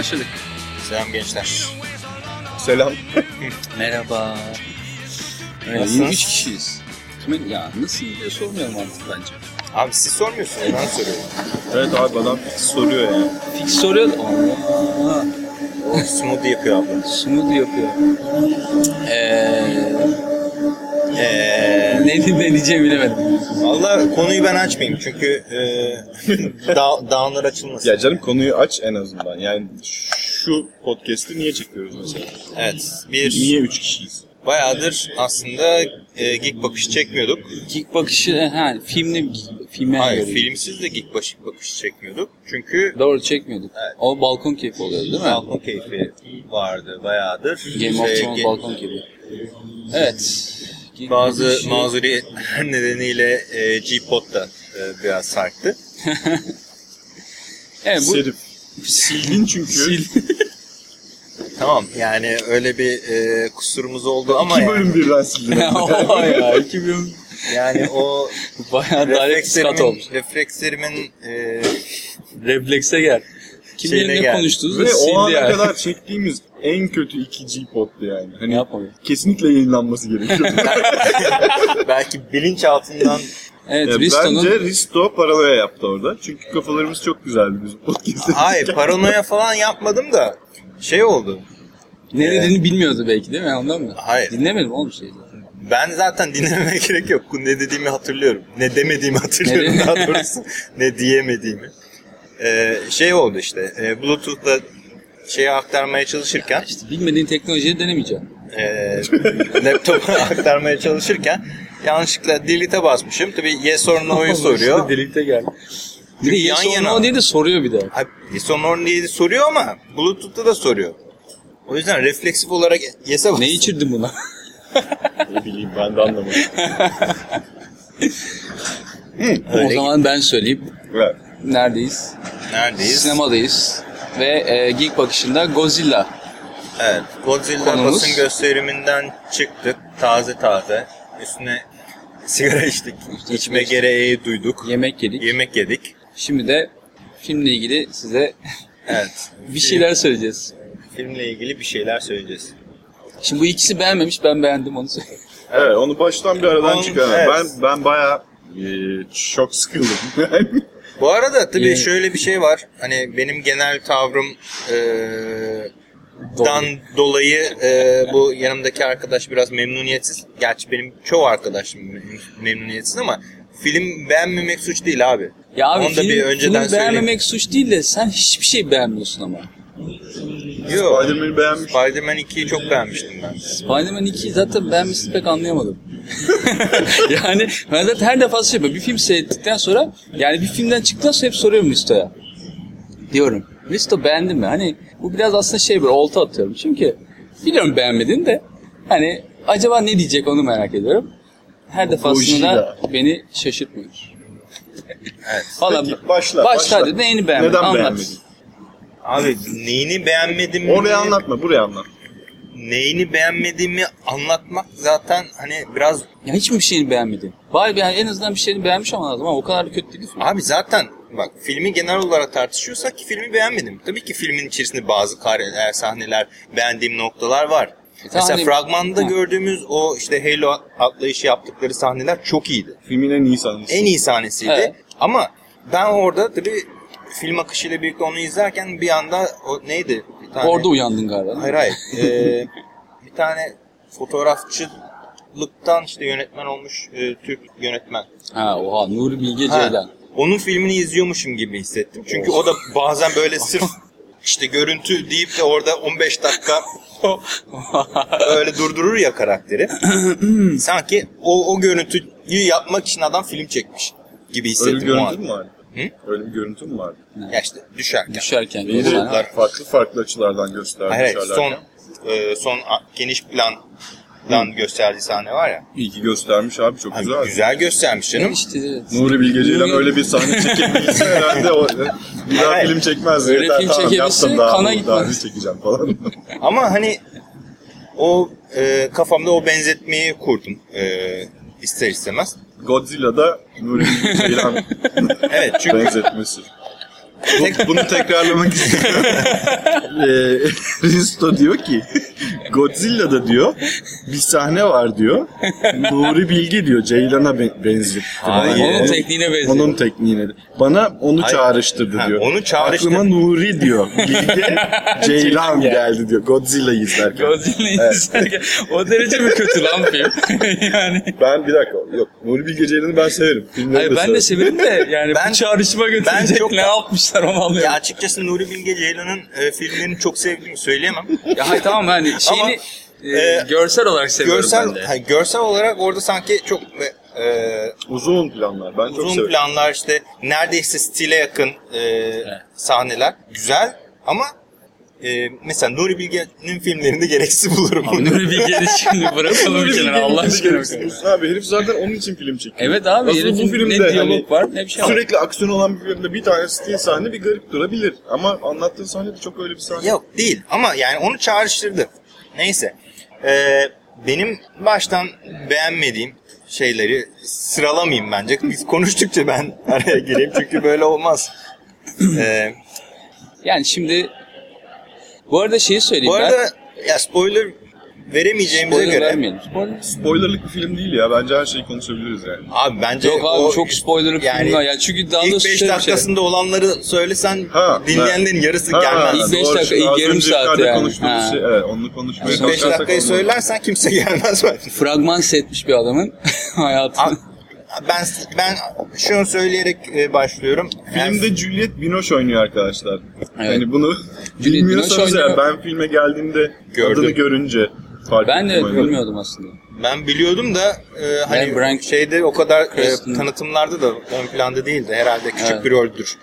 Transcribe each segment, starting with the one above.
başladık. Selam gençler. Selam. Merhaba. Nasılsınız? üç kişiyiz. Kimin, ya nasıl diye sormayalım artık bence. Abi siz sormuyorsunuz ben soruyorum. Evet abi adam soruyor yani. Fix soruyor. O smoothie yapıyor abla. smoothie yapıyor. Eee Ne, diyeceğimi bilemedim. Valla konuyu ben açmayayım çünkü e, da, dağınlar açılmasın. Ya canım konuyu aç en azından. Yani şu podcast'i niye çekiyoruz mesela? Evet bir Niye üç kişiyiz? bayağıdır aslında e, geek bakışı çekmiyorduk. Geek bakışı, ha filmle filme Hayır göre. filmsiz de geek başı, bakışı çekmiyorduk. Çünkü Doğru çekmiyorduk. Evet. O balkon keyfi oluyordu değil mi? balkon keyfi vardı bayağıdır. Game of Şey, Thrones ge- balkon keyfi. Evet. Bazı bakışı- mazuriyeler nedeniyle e, G-Pod da e, biraz sarktı. Evet bu Serif. Sildin çünkü. sil. Tamam yani öyle bir e, kusurumuz oldu ama İki yani, bölüm birden sildin. Oha ya 2000 yani o bayağı direkt skat olmuş. reflekslerimin, reflekslerimin e, Reflekse gel. Kim Şeyine bilir ne gel. konuştunuz da Ve o ana yani. kadar çektiğimiz en kötü ikinci poddu yani. Hani yapalım? kesinlikle yayınlanması gerekiyor. belki bilinç altından Evet Ya Risto'nun Bence Risto paranoya yaptı orada. Çünkü kafalarımız çok güzeldi bizim podcast'te. hayır paranoya falan yapmadım da şey oldu. ne dediğini bilmiyordu belki değil mi ondan mı? Hayır. Dinlemedim oğlum şeyi. Ben zaten dinlememe gerek yok. Ne dediğimi hatırlıyorum. Ne demediğimi hatırlıyorum daha doğrusu. ne diyemediğimi. Ee, şey oldu işte. E, Bluetooth'la şeyi aktarmaya çalışırken İşte bilmediğin teknolojiyi denemeyeceğim. e, laptopu aktarmaya çalışırken yanlışlıkla delete'e basmışım. Tabii yes or no'yu soruyor. Delikte gel. Bir de yes or yana. no diye de soruyor bir de. Ha, yes or no diye de soruyor ama Bluetooth'ta da soruyor. O yüzden refleksif olarak yes'e bastım. Ne içirdin buna? Ne bileyim ben de anlamadım. o Öyle. zaman ben söyleyeyim. Evet. Neredeyiz? Neredeyiz? Sinemadayız. Ve e, Geek bakışında Godzilla. Evet. Godzilla Konumuz- basın gösteriminden çıktık. Taze taze. Üstüne sigara içtik. İşte İçme işte- gereği duyduk. Yemek yedik. Yemek yedik. Şimdi de filmle ilgili size Evet. bir şeyler söyleyeceğiz. Filmle ilgili bir şeyler söyleyeceğiz. Şimdi bu ikisi beğenmemiş, ben beğendim onu söyleyeyim. Evet onu baştan bir aradan çıkar. evet. Ben ben bayağı e, çok sıkıldım. Bu arada tabii Yeni- şöyle bir şey var. Hani benim genel tavrım eee dan dolayı eee, bu yanımdaki arkadaş biraz memnuniyetsiz. Gerçi benim çoğu arkadaşım mem- memnuniyetsiz ama film beğenmemek suç değil abi. Ya abi Onu da film, bir önceden film beğenmemek suç değil de sen hiçbir şey beğenmiyorsun ama. Yok. Spider-Man'i beğenmiş. Spider-Man 2'yi çok beğenmiştim ben. Spider-Man 2'yi zaten beğenmişsin pek anlayamadım. yani ben zaten her defasında şey yapıyorum. Bir film seyrettikten sonra yani bir filmden çıktıktan sonra hep soruyorum Listo'ya. Diyorum. Listo beğendin mi? Hani bu biraz aslında şey böyle olta atıyorum. Çünkü biliyorum beğenmedin de hani acaba ne diyecek onu merak ediyorum. Her defasında da beni şaşırtmıyor. Evet. Valla Peki, başla, Başla başla. neyini beğenmedin Neden anlat. beğenmedin? Abi neyini beğenmedim Oraya anlatma, buraya anlat. Neyini beğenmediğimi anlatmak zaten hani biraz Ya hiç mi bir şeyini beğenmedin? Bari yani en azından bir şeyini beğenmiş olman lazım ama o kadar da kötü değil. Abi zaten bak filmi genel olarak tartışıyorsak ki filmi beğenmedim. Tabii ki filmin içerisinde bazı kareler, sahneler, beğendiğim noktalar var. Mesela hani- fragmanda Ha. gördüğümüz o işte Halo atlayışı yaptıkları sahneler çok iyiydi. Filmin en iyi sahnesi. En iyi sahnesiydi. Evet. Ama ben orada tabii film akışıyla birlikte onu izlerken bir anda o neydi? Bir tane, Orada uyandın galiba. Hayır hayır. Ee, bir tane fotoğrafçılıktan işte yönetmen olmuş e, Türk yönetmen. Ha oha Nuri Bilge Ha, Ceylan. Onun filmini izliyormuşum gibi hissettim. Çünkü o da bazen böyle sırf işte görüntü deyip de orada 15 dakika öyle durdurur ya karakteri. Sanki o, o görüntüyü yapmak için adam film çekmiş gibi Öyle bir hissettim o görüntü mü var? Hı? Öyle bir görüntü mü var? Ya işte düşerken. Düşerken. Düşerken. de farklı farklı açılardan gösterdi Hayır, hayır, son e, son geniş plandan gösterdiği sahne var ya. İyi ki göstermiş abi çok Abi, güzel. güzel göstermiş canım. İşte evet. Nuri Bilge Ceylan öyle bir sahne çekebilse herhalde o, bir daha film çekmez. Öyle Yeter, film tamam, yaptım daha, kana daha gitmez. ne çekeceğim falan. Ama hani o e, kafamda o benzetmeyi kurdum e, ister istemez. Godzilla'da Nuri Bilge Ceylan Evet çünkü benzetmesi. Bu- Bunu tekrarlamak istiyorum. ee, Risto diyor ki Godzilla'da diyor bir sahne var diyor. Nuri Bilge diyor Ceylan'a be- benziyor. Hayır. Onun tekniğine benziyor. Onun tekniğine. Bana onu Hayır. çağrıştırdı Ha, diyor. onu çağrıştır- Aklıma Nuri diyor. Bilge Ceylan geldi diyor. Godzilla izlerken. Godzilla'yı izlerken o derece mi kötü lan film? yani. Ben bir dakika yok. Nuri Bilge Ceylan'ı ben severim. Filmleri Hayır, ben de severim. de yani Ben- bu çağrışıma götürecek ben çok- ne yapmışlar onu anlıyorum. Ya Ya, açıkçası Nuri Bilge Ceylan'ın e, filmlerini çok sevdiğimi söyleyemem. hayır tamam hani şeyini e, e, görsel olarak seviyorum ben görsel de. ha, görsel olarak orada sanki çok e, Uzun planlar. Ben çok uzun severim. planlar işte neredeyse stile yakın e, sahneler güzel ama e, mesela Nuri Bilge'nin filmlerinde gereksiz bulurum. Abi Nuri Bilge'yi şimdi bırakalım bir kenara Allah aşkına. Abi herif zaten onun için film çekiyor. Evet abi Aslında herifin bu filmde ne diyalog hani var ne bir şey var. Sürekli aksiyon olan bir filmde bir tane stil sahne bir garip durabilir. Ama anlattığın sahne de çok öyle bir sahne. Yok değil ama yani onu çağrıştırdı. Neyse. Ee, benim baştan beğenmediğim şeyleri sıralamayayım bence. Biz konuştukça ben araya gireyim çünkü böyle olmaz. Ee, Yani şimdi bu arada şeyi söyleyeyim bu arada ya spoiler ben. veremeyeceğimize Spoiler göre vermeyelim. Spoiler. Spoilerlık bir film değil ya. Bence her şeyi konuşabiliriz yani. abi bence Yok abi o çok spoilerlı yani film var. Ya çünkü daha ilk doğrusu 5 şöyle bir şey. dakikasında olanları söylesen Ha, dinleyenlerin yarısı Ha, gelmez. İlk beş doğru. dakika, ilk yarım saat yani. Ha. Şey, evet, onu konuşmaya İlk 5 kalkarsak dakikayı söylersen kimse gelmez bence. Fragman setmiş bir adamın hayatını. Ben ben şunu söyleyerek e, başlıyorum. Filmde Juliette Binoche oynuyor arkadaşlar. Evet. Yani bunu Juliette bilmiyorsanız Binoche ya ben filme geldiğimde Gördüm. adını görünce fark Ben de oyunu. bilmiyordum aslında. Ben biliyordum da e, hani Ben Brian şeyde o kadar e, tanıtımlarda da ön planda değildi. Herhalde küçük Evet. bir roldür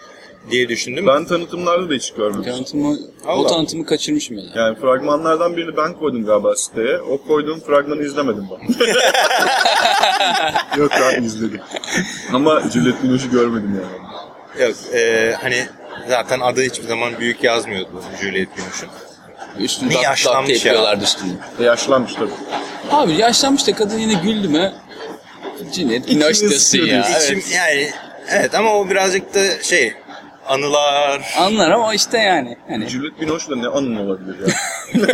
diye düşündüm. Ben tanıtımlarda da hiç görmemiştim. Tanıtımı, o tanıtımı kaçırmışım ya. Yani fragmanlardan birini ben koydum galiba siteye. O koyduğum fragmanı izlemedim ben. Yok ben izledim. Ama Juliette Binoche'u görmedim yani. Yok e, hani zaten adı hiçbir zaman büyük yazmıyordu Juliette Binoche'un. Üstünü dak, yaşlanmış ya. yapıyorlardı üstünü. E, yaşlanmış tabii. Abi yaşlanmış da kadın yine güldü mü? Cinnet Binoche diyorsun ya. İçim Evet. yani evet ama o birazcık da şey anılar. Anlar ama işte yani. Hani Juliette Binoche'la ne anın olabilir ya?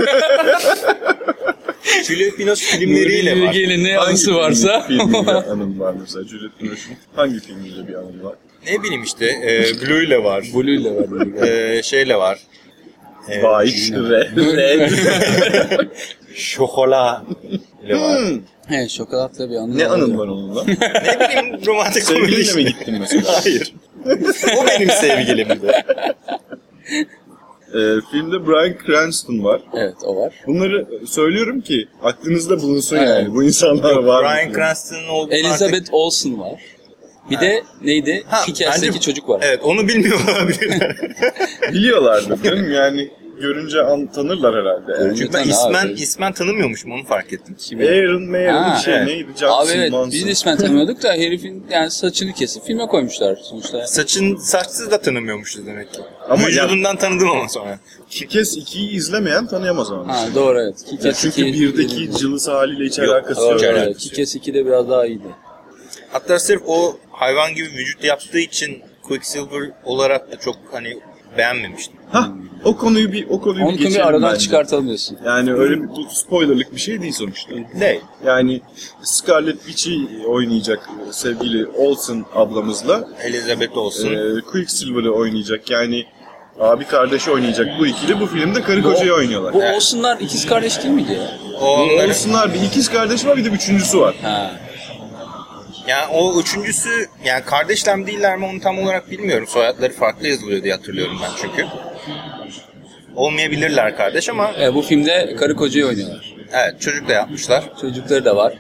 Juliette Binoche filmleriyle Nuri var. Bilge'yle ne Hangi anısı varsa. filmiyle anın var mesela? Juliette Binoche'un hangi filmiyle bir anın var? Ne bileyim işte e, Blue ile var. Blue ile var. E, şeyle var. E, White, Red. Şokola ile var. Hmm. He şokolatla bir anı Ne vardı. anın var onunla? ne bileyim romantik komedi Sevgilinle mi gittin mesela? Hayır. O benim sevgilimdi. Ee, filmde Bryan Cranston var. Evet o var. Bunları söylüyorum ki aklınızda bulunsun Evet. yani. Bu insanlar var. Brian mı? Cranston'ın olduğunu artık... Elizabeth Olsen var. Bir de neydi? Ha, bence- çocuk var. Evet onu bilmiyor olabilirler. Biliyorlardır canım yani görünce an, tanırlar herhalde. Yani. Çünkü ben ismen, abi. ismen tanımıyormuşum onu fark ettim. Aaron Mayer bir şey evet. neydi? Johnson, Abi evet Manson. biz ismen tanımıyorduk da herifin yani saçını kesip filme koymuşlar sonuçta. Saçın saçsız da tanımıyormuşuz demek ki. Ama Vücudundan tanıdım ama sonra. Kick-Ass 2'yi izlemeyen tanıyamaz ama. Ha doğru evet. Ya Kick-Ass çünkü 2 birdeki cılız haliyle hiç Yok, alakası yok. Hiç evet. alakası yok. Kick-Ass 2 de biraz daha iyiydi. Hatta sırf o hayvan gibi vücut yaptığı için Quicksilver olarak da çok hani beğenmemiştim. Hah, o konuyu bir o konuyu Onu bir konuyu geçelim aradan bence. çıkartalım diyorsun. Yani öyle bir spoilerlık bir şey değil sonuçta. Ne? Yani Scarlett Witch'i oynayacak sevgili Olsen ablamızla Elizabeth olsun. e, Quicksilver'ı oynayacak. Yani abi kardeşi oynayacak bu ikili bu filmde karı kocayı oynuyorlar. Bu Olsunlar ikiz kardeş değil miydi ya? o onları, Olsunlar bir ikiz kardeş var bir de üçüncüsü var. Ha. Yani o üçüncüsü yani kardeşler mi değiller mi onu tam olarak bilmiyorum. Soyadları farklı yazılıyor diye hatırlıyorum ben çünkü. Olmayabilirler kardeş ama E, bu filmde karı kocayı oynuyorlar. evet çocuk da yapmışlar. Çocukları da var.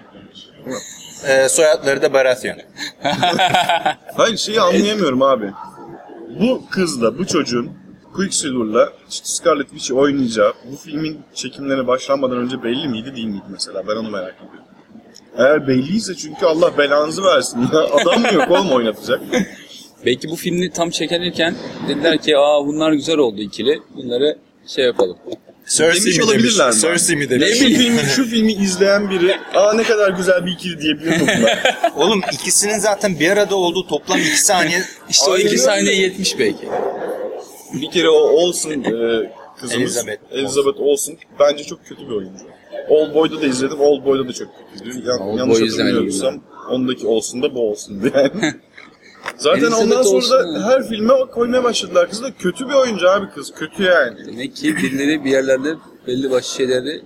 Ee, soyadları da Baratheon. Hayır şeyi anlayamıyorum abi. Bu kızla bu çocuğun Quicksilver'la işte Scarlett Witch'i oynayacağı bu filmin çekimlerine başlanmadan önce belli miydi değil miydi mesela? Ben onu merak ediyorum. Eğer belliyse çünkü Allah belanızı versin. Adam mı yok oğlum oynatacak? Belki bu filmi tam çekenirken dediler ki aa bunlar güzel oldu ikili. Bunları şey yapalım. Demiş olabilirler mi? Cersei mi Ne demiş? şu filmi, şu filmi izleyen biri aa ne kadar güzel bir ikili diyebilir mi bunlar? Oğlum ikisinin zaten bir arada olduğu toplam iki saniye. İşte o iki saniye yetmiş belki. Bir kere o Olsen e, kızımız Elizabeth Elizabeth, Olsen bence çok kötü bir oyuncu. Old Boy'da da izledim. Old Boy'da da çok kötüydü. Yan, Old yanlış Boy hatırlamıyorsam ondaki Olsen da bu Olsen'dı yani. Zaten Elizabeth ondan sonra da her filme koymaya başladılar. Kız da kötü bir oyuncu abi kız. Kötü yani. Demek ki birileri bir yerlerde belli başlı şeyleri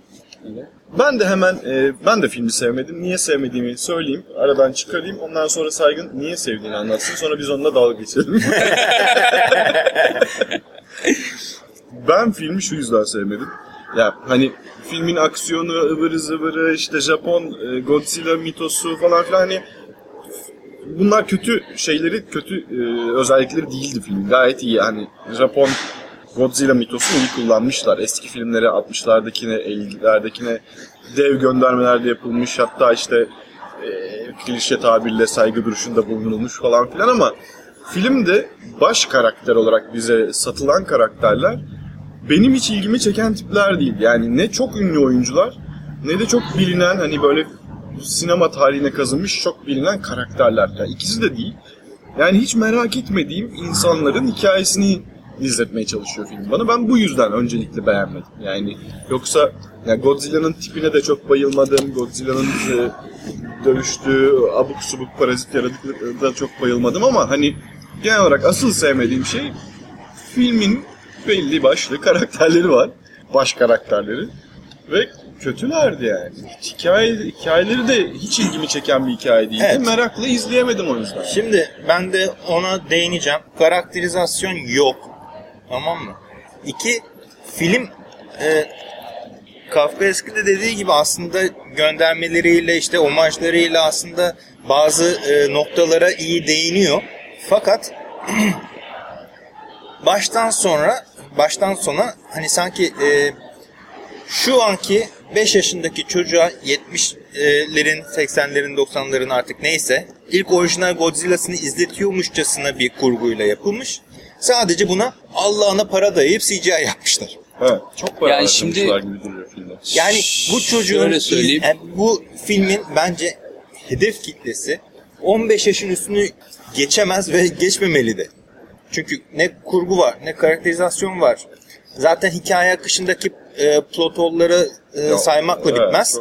öyle. Ben de hemen e, ben de filmi sevmedim. Niye sevmediğimi söyleyeyim. Aradan çıkarayım. Ondan sonra Saygın niye sevdiğini anlatsın. Sonra biz onunla dalga geçelim. ben filmi şu yüzden sevmedim. Ya hani filmin aksiyonu, ıvırı zıvırı, işte Japon e, Godzilla mitosu falan filan hani bunlar kötü şeyleri, kötü e, özellikleri değildi filmin. Gayet iyi. Hani Japon Godzilla mitosunu iyi kullanmışlar. Eski filmlere 60'lardakine, 50'lerdekine dev göndermelerde yapılmış. Hatta işte e, klişe tabirle saygı duruşunda bulunulmuş falan filan ama filmde baş karakter olarak bize satılan karakterler benim hiç ilgimi çeken tipler değil. Yani ne çok ünlü oyuncular ne de çok bilinen hani böyle sinema tarihine kazınmış çok bilinen karakterler. Yani ikisi de değil. Yani hiç merak etmediğim insanların hikayesini izletmeye çalışıyor film bana. Ben bu yüzden öncelikle beğenmedim. Yani yoksa yani Godzilla'nın tipine de çok bayılmadım. Godzilla'nın e, dövüştüğü abuk subuk parazit yaratıklara da çok bayılmadım ama hani genel olarak asıl sevmediğim şey filmin belli başlı karakterleri var. Baş karakterleri. Ve kötülerdi yani. Hikaye, hikayeleri de hiç ilgimi çeken bir hikaye değildi. Evet. Merakla izleyemedim o yüzden. Şimdi ben de ona değineceğim. Karakterizasyon yok. Tamam mı? İki, film e, Kafka eskide dediği gibi aslında göndermeleriyle işte omajlarıyla aslında bazı e, noktalara iyi değiniyor. Fakat baştan sonra baştan sona hani sanki e, şu anki 5 yaşındaki çocuğa 70'lerin, 80'lerin, 90'ların artık neyse ilk orijinal Godzilla'sını izletiyormuşçasına bir kurguyla yapılmış. Sadece buna Allah'ına para dayayıp CGI yapmışlar. Evet. Çok para Yani şimdi- gibi duruyor filmde. Yani bu çocuğun yani bu filmin bence hedef kitlesi 15 yaşın üstünü geçemez ve geçmemeli de. Çünkü ne kurgu var, ne karakterizasyon var. Zaten hikaye akışındaki e, plot hole'ları e, Yok, saymakla evet, bitmez.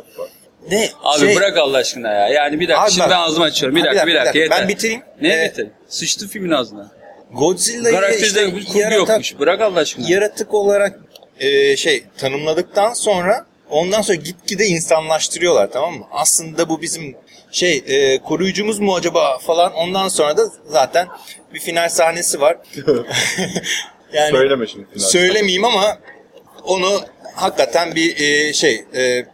Ne Abi şey- bırak Allah aşkına ya. Yani bir dakika Abi şimdi bak- ben ağzımı açıyorum. Bir Abi dakika bir dakika, yeter. Ben bitireyim. Ne Ee, bitir? Sıçtı filmin ağzına. Godzilla'yı Karakterizde işte bir kurgu yaratık, yokmuş. Bırak Allah aşkına. yaratık olarak e, şey tanımladıktan sonra ondan sonra gitgide insanlaştırıyorlar tamam mı? Aslında bu bizim şey e, koruyucumuz mu acaba falan ondan sonra da zaten bir final sahnesi var. yani Söyleme şimdi. final. söylemeyeyim ama onu hakikaten bir e, şey e,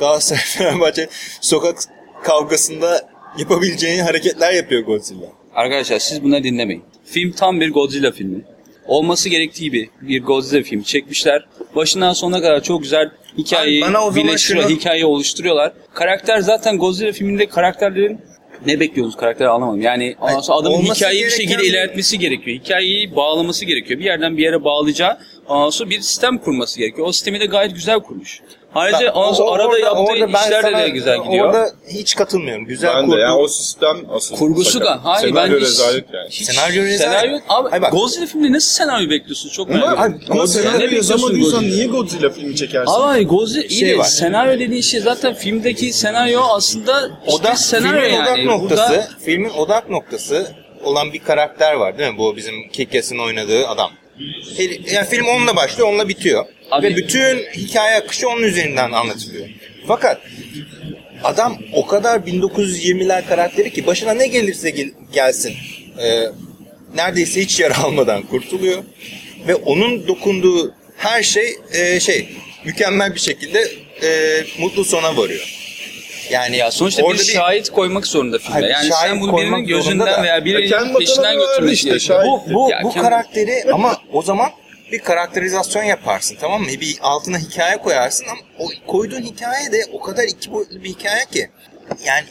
Galatasaray Fenerbahçe sokak kavgasında yapabileceğini hareketler yapıyor Godzilla. Arkadaşlar siz bunları dinlemeyin. Film tam bir Godzilla filmi. Olması gerektiği gibi bir Godzilla filmi çekmişler. Başından sonuna kadar çok güzel hikayeyi Abi bana o zaman birleştiriyor, şunu- hikayeyi oluşturuyorlar. Karakter zaten Godzilla filminde karakterlerin ne bekliyorsunuz karakteri anlamadım. Yani ondan sonra adamın olması hikayeyi bir gereken- şekilde ilerletmesi gerekiyor. Hikayeyi bağlaması gerekiyor. Bir yerden bir yere bağlayacağı ondan sonra bir sistem kurması gerekiyor. O sistemi de gayet güzel kurmuş. Ayrıca Bak, ondan sonra arada orada- yaptığı orada ben işler de, sana- de güzel gidiyor. Orada hiç katılmıyorum. Güzel Ben de kurgu. yani o sistem asıl. Kurgusu da. Hayır Senaryo ben hiç- rezalet yani. hiç- Senaryo rezalet. Senaryo abi Hayır bak. Godzilla filminde nasıl senaryo bekliyorsun? Çok merak Ama, ediyorum. ama ne senaryo yazamadıysan niye Godzilla filmi çekersin? Ama hayır, Godzilla iyi Şey de var. senaryo dediğin şey zaten filmdeki senaryo aslında işte odak, senaryo filmin yani. odak noktası, Burada- filmin odak noktası olan bir karakter var değil mi? Bu bizim Kickas'ın oynadığı adam. Yani film onunla başlıyor, onunla bitiyor. Abi- Ve bütün hikaye akışı onun üzerinden anlatılıyor. Fakat adam o kadar 1920'ler karakteri ki başına ne gelirse gel- gelsin e, neredeyse hiç yara almadan kurtuluyor. Ve onun dokunduğu her şey e, şey mükemmel bir şekilde e, mutlu sona varıyor. Yani ya sonuçta bir orada şahit koymak zorunda filme. Hayır, yani şahit sen bunu koymak birinin zorunda gözünden da. veya birinin kendi vatanına peşinden verdi götürmesi işte, gerekiyor. şahit. bu bu, Ya bu kendi- karakteri ama o zaman bir karakterizasyon yaparsın tamam mı? Bir altına hikaye koyarsın ama o koyduğun hikaye de o kadar iki boyutlu bir hikaye ki. Yani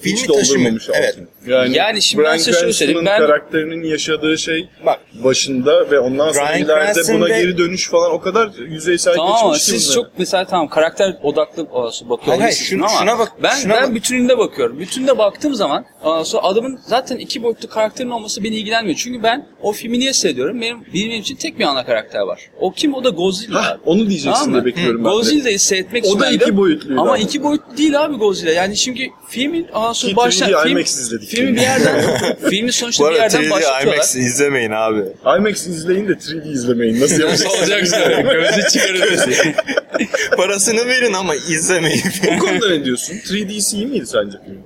filmi Hiç doldurmamış Evet. altını. Yani, Yani şimdi ben Bryan size şöyle söyleyeyim, ben- karakterinin yaşadığı şey Bak başında ve ondan sonra Bryan ileride Cranston buna geri dönüş falan o kadar yüzeysel Tamam ama geçmiş ki siz çok mesela tamam karakter odaklı olası bakıyor Hayır, hayır, şunu- ama şuna bak- ben şuna ben bak. bütününde bakıyorum. Bütünde baktığım zaman sonra adamın zaten iki boyutlu karakterin olması beni ilgilenmiyor. Çünkü ben o filmi niye seyrediyorum? Benim benim için tek bir ana karakter var. O kim? O da Godzilla. Hah, onu diyeceksin Tamam diye mı? bekliyorum ben de. Godzilla'yı seyretmek O da için iki boyutluydu Ama iki boyutlu değil abi Godzilla. Yani çünkü filmin sonra Ki 3D film, IMAX izledik. filmi bir yerden filmi sonuçta bir yerden başlatıyorlar. izlemeyin abi. IMAX izleyin de 3D izlemeyin. Nasıl yapacaksınız? Olacaksın. Gözü çıkarırız. Parasını verin ama izlemeyin. o konuda ne diyorsun? 3D'si iyi miydi sence film?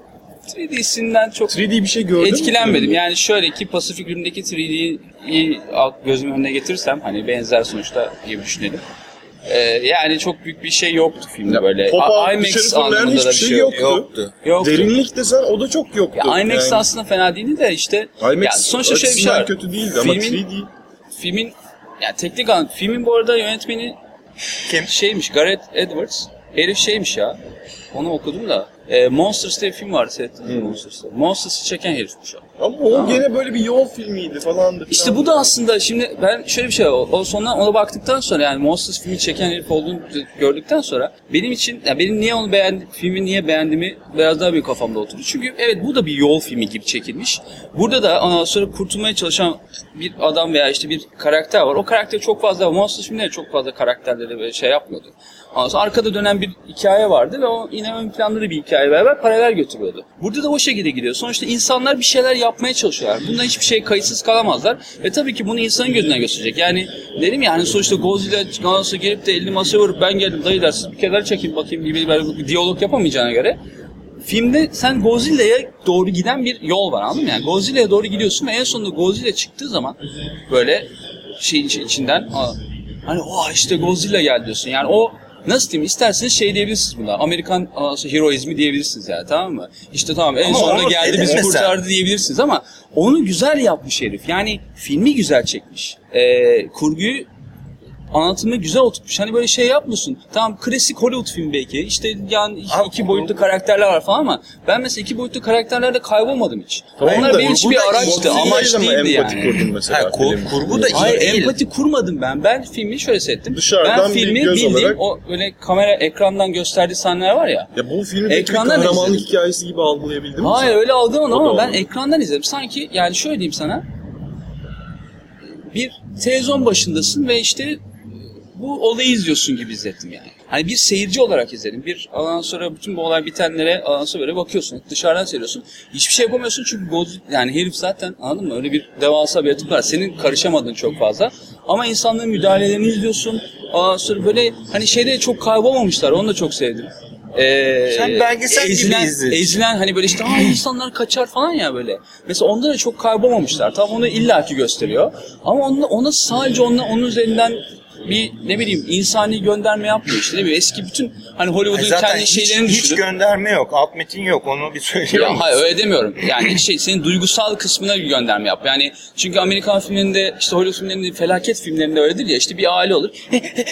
3D'sinden çok 3D bir şey gördün mü? etkilenmedim. filmde? Yani şöyle ki Pasifik Rim'deki 3D'yi alt gözümün önüne getirirsem hani benzer sonuçta gibi düşünelim. Ee, yani çok büyük bir şey yoktu filmde Ya, böyle. pop A- IMAX anlamında da bir hiçbir şey şey yok. yok. Yoktu. Yoktu. Derinlik desen o da çok yoktu. Ya, IMAX Yani aslında fena değildi de işte IMAX ya sonuçta şöyle bir şey var. kötü değildi ama filmin, 3D filmin ya teknik anlamda filmin bu arada yönetmeni Kim? şeymiş Gareth Edwards. Herif şeymiş ya. Onu okudum da. E, Monsters diye bir film vardı seyrettiniz mi Monsters'ı? Monsters'ı çeken herifmiş o. ama o gene böyle bir yol filmiydi falandı. İşte bu da aslında şimdi ben şöyle bir şey o, o sonra ona baktıktan sonra yani Monsters filmi çeken herif olduğunu gördükten sonra benim için ya benim niye onu beğendi filmi niye beğendiğimi biraz daha bir kafamda oturdu. Çünkü evet bu da bir yol filmi gibi çekilmiş. Burada da ondan sonra kurtulmaya çalışan bir adam veya işte bir karakter var. O karakter çok fazla Monsters filmleri çok fazla karakterleri böyle şey yapmıyordu. Ondan arkada dönen bir hikaye vardı ve o yine ön planda da bir hikaye beraber paralel götürüyordu. Burada da o şekilde gidiyor. Sonuçta insanlar bir şeyler yapmaya çalışıyorlar. Bundan hiçbir şey kayıtsız kalamazlar. Ve tabii ki bunu insanın gözünden gösterecek. Yani dedim ya hani sonuçta Godzilla Ganas'a gelip de elini masaya vurup ben geldim dayı der siz bir kenara çekin bakayım gibi bir diyalog yapamayacağına göre filmde sen Godzilla'ya doğru giden bir yol var anladın mı? Yani Godzilla'ya doğru gidiyorsun ve en sonunda Godzilla çıktığı zaman böyle şeyin içi- içinden hani o işte Godzilla geldi diyorsun. Yani o nasıl diyeyim isterseniz şey diyebilirsiniz buna. Amerikan aa, heroizmi diyebilirsiniz yani tamam mı? İşte tamam en Ama sonunda onu geldi bizi kurtardı diyebilirsiniz ama onu güzel yapmış herif. Yani filmi güzel çekmiş. Ee, kurguyu anlatımı güzel oturtmuş. Hani böyle şey yapmıyorsun. Tamam klasik Hollywood film belki. İşte yani Abi, iki boyutlu karakterler var falan ama ben mesela iki boyutlu karakterlerde kaybolmadım hiç. Tamam Onlar da benim için bir araçtı, amaç değildi empati yani. kurdun mesela? Ha, kur- kurgu da iyi. Hayır değil. empati kurmadım ben. Ben filmi şöyle seyrettim. Dışarıdan ben filmi bildiğim olarak- o böyle kamera ekrandan gösterdiği sahneler var ya. Ya bu filmi peki bir Ekrandan kahramanlık izledim. hikayesi gibi algılayabildin mi Hayır sen? öyle algılamadım ama ben ekrandan izledim. Sanki yani şöyle diyeyim sana. Bir televizyon başındasın ve işte bu olayı izliyorsun gibi izlettim yani. Hani bir seyirci olarak izledim. Bir ondan sonra bütün bu olay bitenlere ondan sonra böyle bakıyorsun. Dışarıdan seyrediyorsun. Hiçbir şey yapamıyorsun çünkü Godzilla yani herif zaten anladın mı? Öyle bir devasa bir yatık var. Senin karışamadığın çok fazla. Ama insanların müdahalelerini izliyorsun. Ondan sonra böyle hani şeyde çok kaybolmamışlar. Onu da çok sevdim. Ee, Sen belgesel gibi ezilen, izledin. ezilen hani böyle işte Aa, insanlar kaçar falan ya böyle. Mesela onda da çok kaybolmamışlar. Tam onu illaki gösteriyor. Ama onda, ona sadece onunla, onun üzerinden bir ne bileyim insani gönderme yapmıyor işte ne bileyim eski bütün hani Hollywood'un Zaten kendi hiç, şeylerini hiç düşünün. gönderme yok. Alt metin yok. Onu bir söyleyeyim. Ya hayır öyle demiyorum. Yani şey senin duygusal kısmına bir gönderme yap. Yani çünkü Amerikan filmlerinde işte Hollywood filmlerinde felaket filmlerinde öyledir ya işte bir aile olur.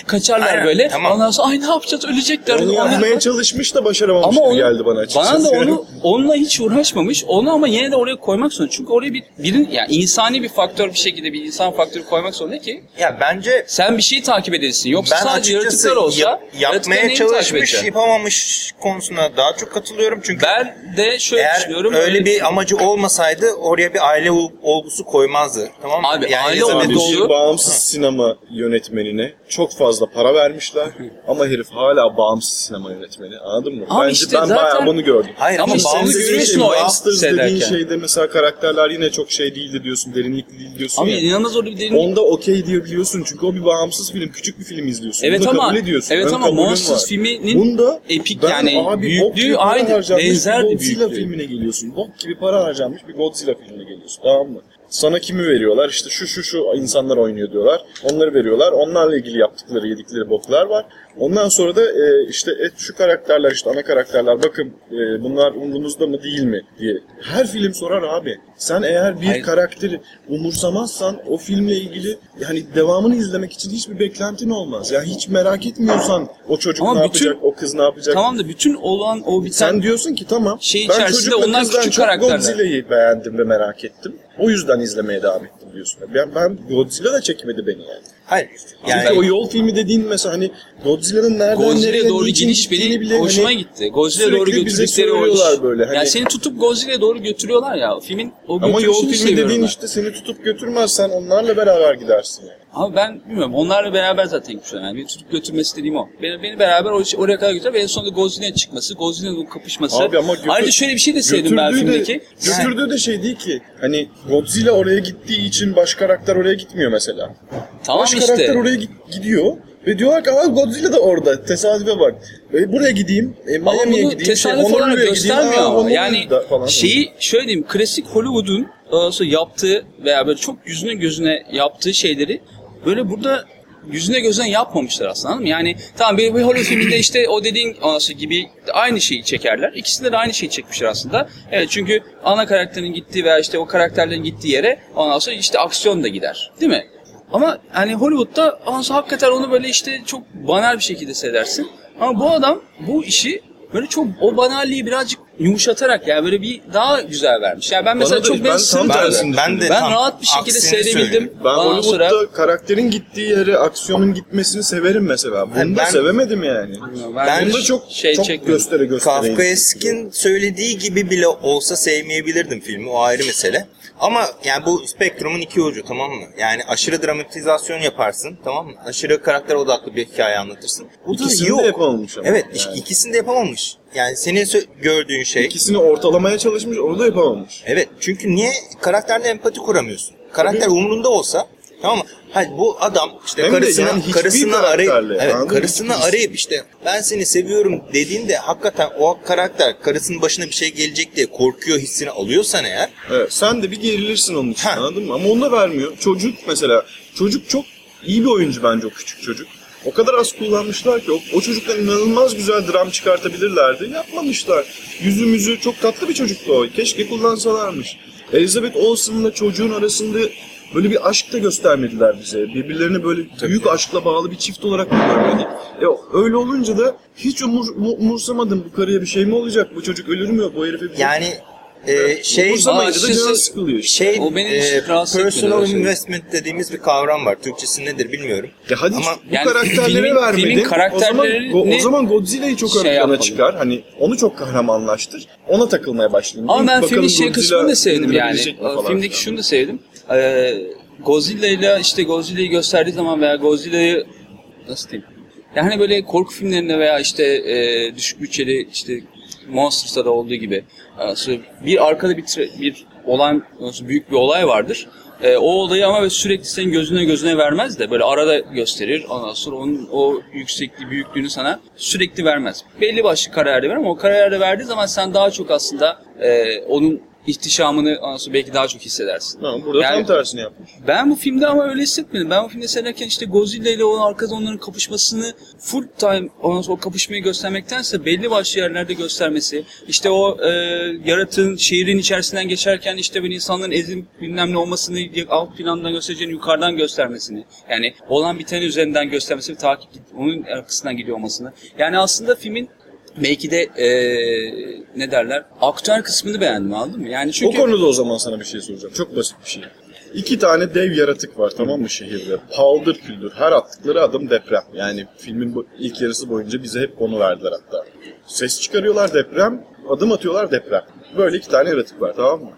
Kaçarlar Aynen, böyle. tamam. Ondan sonra ay ne yapacağız ölecekler. Onu Onlar- yapmaya çalışmış da başaramamış ama onu, geldi bana açıkçası. Bana da onu onunla hiç uğraşmamış. Onu ama yine de oraya koymak zorunda. Çünkü oraya bir birin yani insani bir faktör bir şekilde bir insan faktörü koymak zorunda ki Ya bence sen bir şeyi takip edilsin. Yoksa ben sadece açıkçası yaratıklar olsa yap- yapmaya çalışmış, yapamamış konusuna daha çok katılıyorum. Çünkü Ben de şöyle eğer düşünüyorum. öyle bir amacı olmasaydı oraya bir aile ol- olgusu koymazdı. Tamam mı? Abi, aile yazamadı. Abi olgusu- bağımsız sinema yönetmenine çok fazla para vermişler ama herif hala bağımsız sinema yönetmeni anladın mı? Ama Bence işte ben zaten- bayağı bunu gördüm. Hayır Ama işte bağımsız görüyorsun şey, o Monsters dediğin şeyde mesela karakterler yine çok şey değildi diyorsun, derinlikli değil diyorsun Abi ya. inanılmaz orada bir derin Onda okey diyebiliyorsun çünkü o bir bağımsız film, küçük bir film izliyorsun. Evet Bunu ama kabul ediyorsun. evet ön ama Monsters var. filminin Bunda epik ben yani abi büyüklüğü aynı benzer bir Godzilla büyüklüğü. filmine geliyorsun. Bok gibi para harcanmış bir Godzilla filmine geliyorsun tamam mı? Sana kimi veriyorlar? İşte şu şu şu insanlar oynuyor diyorlar. Onları veriyorlar. Onlarla ilgili yaptıkları, yedikleri boklar var. Ondan sonra da e, işte et şu karakterler işte ana karakterler bakın e, bunlar umrunuzda mı değil mi diye. Her film sorar abi. Sen eğer bir Hayır. karakteri umursamazsan o filmle ilgili yani devamını izlemek için hiçbir beklentin olmaz. Ya hiç merak etmiyorsan o çocuk Ama ne bütün- yapacak, o kız ne yapacak. Tamam da bütün olan o biten Sen diyorsun ki tamam Şey ben çocukla onlar kızdan küçük çok karakterler. Godzilla'yı beğendim ve merak ettim. O yüzden izlemeye devam ettim diyorsun. Ben, ben Godzilla da çekmedi beni yani. Hayır. Yani Yani o yol filmi dediğin mesela hani Godzilla'nın nereden Godzilla'ya nereye doğru niçin gidiş gittiğini bile hoşuma hani gitti. Godzilla'ya doğru sürekli bize götürdükleri o iş. söylüyorlar böyle. Hani, Yani seni tutup Godzilla'ya doğru götürüyorlar ya. Filmin o ama yol filmi seviyorum dediğin ben. işte seni tutup götürmezsen onlarla beraber gidersin yani. Ama ben bilmiyorum. Onlarla beraber zaten gitmişler. Yani beni tutup götürmesi dediğim o. Beni, beni beraber or- oraya kadar götürüyor ve en sonunda Godzilla'ya çıkması, Godzilla'nın kapışması. Abi ama götür- Ayrıca şöyle bir şey de sevdim ben Götürdüğü de- filmdeki. Götürdüğü de şey değil ki. Hani Godzilla oraya gittiği için baş karakter oraya gitmiyor mesela. Tamam baş işte. karakter oraya gidiyor ve diyorlar ki Aa, Godzilla da orada. Tesadüfe bak. E, buraya gideyim, e, Ama Miami'ye bunu gideyim, şey, tesadüf olarak Honolulu'ya gideyim. göstermiyor Aa, Yani falan. şeyi şöyle diyeyim. Klasik Hollywood'un ondan sonra yaptığı veya böyle çok yüzüne gözüne yaptığı şeyleri böyle burada yüzüne gözüne yapmamışlar aslında anladın mı? Yani tamam bir, bir Hollywood filminde işte o dediğin sonra gibi aynı şeyi çekerler. İkisinde de aynı şeyi çekmişler aslında. Evet çünkü ana karakterin gittiği veya işte o karakterlerin gittiği yere ondan sonra işte aksiyon da gider. Değil mi? Ama hani Hollywood'da ondan sonra hakikaten onu böyle işte çok banal bir şekilde seyredersin. Ama bu adam bu işi böyle çok o banalliği birazcık yumuşatarak yani böyle bir daha güzel vermiş. Yani ben mesela da- çok ben ben, tersini ben de Ben rahat bir şekilde seyredebildim. Ben Ondan Hollywood'da sonra- karakterin gittiği yere aksiyonun gitmesini severim mesela. Bunu Ben- da ben- sevemedim yani. Ben- Bunda çok şey çok çekmedim. göstere göstere. Kafkaesk'in söylediği gibi bile olsa sevmeyebilirdim filmi. O ayrı mesele. Ama yani bu spektrumun iki ucu tamam mı? Yani aşırı dramatizasyon yaparsın tamam mı? Aşırı karakter odaklı bir hikaye anlatırsın. Bu da İkisini yok. de yapamamış ama. Evet Yani. ikisini de yapamamış. Yani senin gördüğün şey İkisini ortalamaya çalışmış, onu da yapamamış. Evet çünkü niye karakterle empati kuramıyorsun? Karakter umrunda olsa tamam mı? Hayır bu adam işte Hem de karısını yani karısını arayıp evet anladın mı? karısını Hiçbir- arayıp işte ben seni seviyorum dediğinde hakikaten o karakter karısının başına bir şey gelecek diye korkuyor hissini alıyorsan eğer Evet, sen de bir gerilirsin onun için Ha. anladın mı? Ama onu da vermiyor. Çocuk mesela, çocuk çok iyi bir oyuncu bence o küçük çocuk. O kadar az kullanmışlar ki o, o çocuktan inanılmaz güzel dram çıkartabilirlerdi. Yapmamışlar. Yüzü müzü çok tatlı bir çocuktu o. Keşke kullansalarmış. Elizabeth Olsen'la çocuğun arasında böyle bir aşk da göstermediler bize. Birbirlerine böyle büyük aşkla bağlı bir çift olarak da görmedik. E, öyle olunca da hiç umur, mu- umursamadım bu karıya bir şey mi olacak? Bu çocuk ölür mü? Bu herife bir şey yani e, şey Umursamayınca da canı açıkçası- sıkılıyor işte. şey O beni e, personal şey. investment dediğimiz bir kavram var. Türkçesi nedir bilmiyorum. Ya hadi Ama bu yani karakterlere filmin- vermedin. filmin karakterlerini o zaman, o zaman Godzilla'yı çok ön şey plana yapmalı. çıkar. Hani onu çok kahramanlaştır. Ona takılmaya başlayayım. Ama ben filmin şey Godzilla kısmını da sevdim yani. Filmdeki şunu da sevdim. Ee, Godzilla ile işte Godzilla'yı gösterdiği zaman veya Godzilla'yı nasıl diyeyim? Yani böyle korku filmlerinde veya işte e, düşük bütçeli işte Monsters'ta da olduğu gibi e, bir arkada bir bir nasıl büyük bir olay vardır. E, o olayı ama sürekli senin gözüne gözüne vermez de böyle arada gösterir. Ondan sonra onun o yüksekliği, büyüklüğünü sana sürekli vermez. Belli başlı kararı verir ama o kararı verdiği zaman sen daha çok aslında e, onun ihtişamını sonra belki daha çok hissedersin. Tamam, burada Yani- tam tersini yapmış. Ben bu filmde ama öyle hissetmedim. Ben bu filmde seyrederken işte Godzilla ile onun arkada onların kapışmasını full time ondan sonra o kapışmayı göstermektense belli başlı yerlerde göstermesi. işte o e, yaratığın şehrin içerisinden geçerken işte böyle insanların ezim bilmem ne olmasını alt plandan göstereceğini yukarıdan göstermesini. Yani olan biteni üzerinden göstermesi takip onun arkasından gidiyor olmasını. Yani aslında filmin belki de e, ne derler aktüel kısmını beğendim anladın mı? Yani çünkü O konuda o zaman sana bir şey soracağım. Çok basit bir şey. İki tane dev yaratık var tamam mı şehirde? Paldır küldür. Her attıkları adım deprem. Yani filmin bu ilk yarısı boyunca bize hep konu verdiler hatta. Ses çıkarıyorlar deprem, adım atıyorlar deprem. Böyle iki tane yaratık var tamam mı?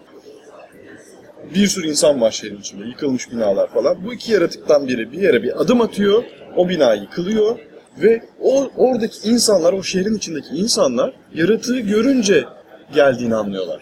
Bir sürü insan var şehrin içinde. Yıkılmış binalar falan. Bu iki yaratıktan biri bir yere bir adım atıyor. O bina yıkılıyor. Ve o oradaki insanlar, o şehrin içindeki insanlar yaratığı görünce geldiğini anlıyorlar.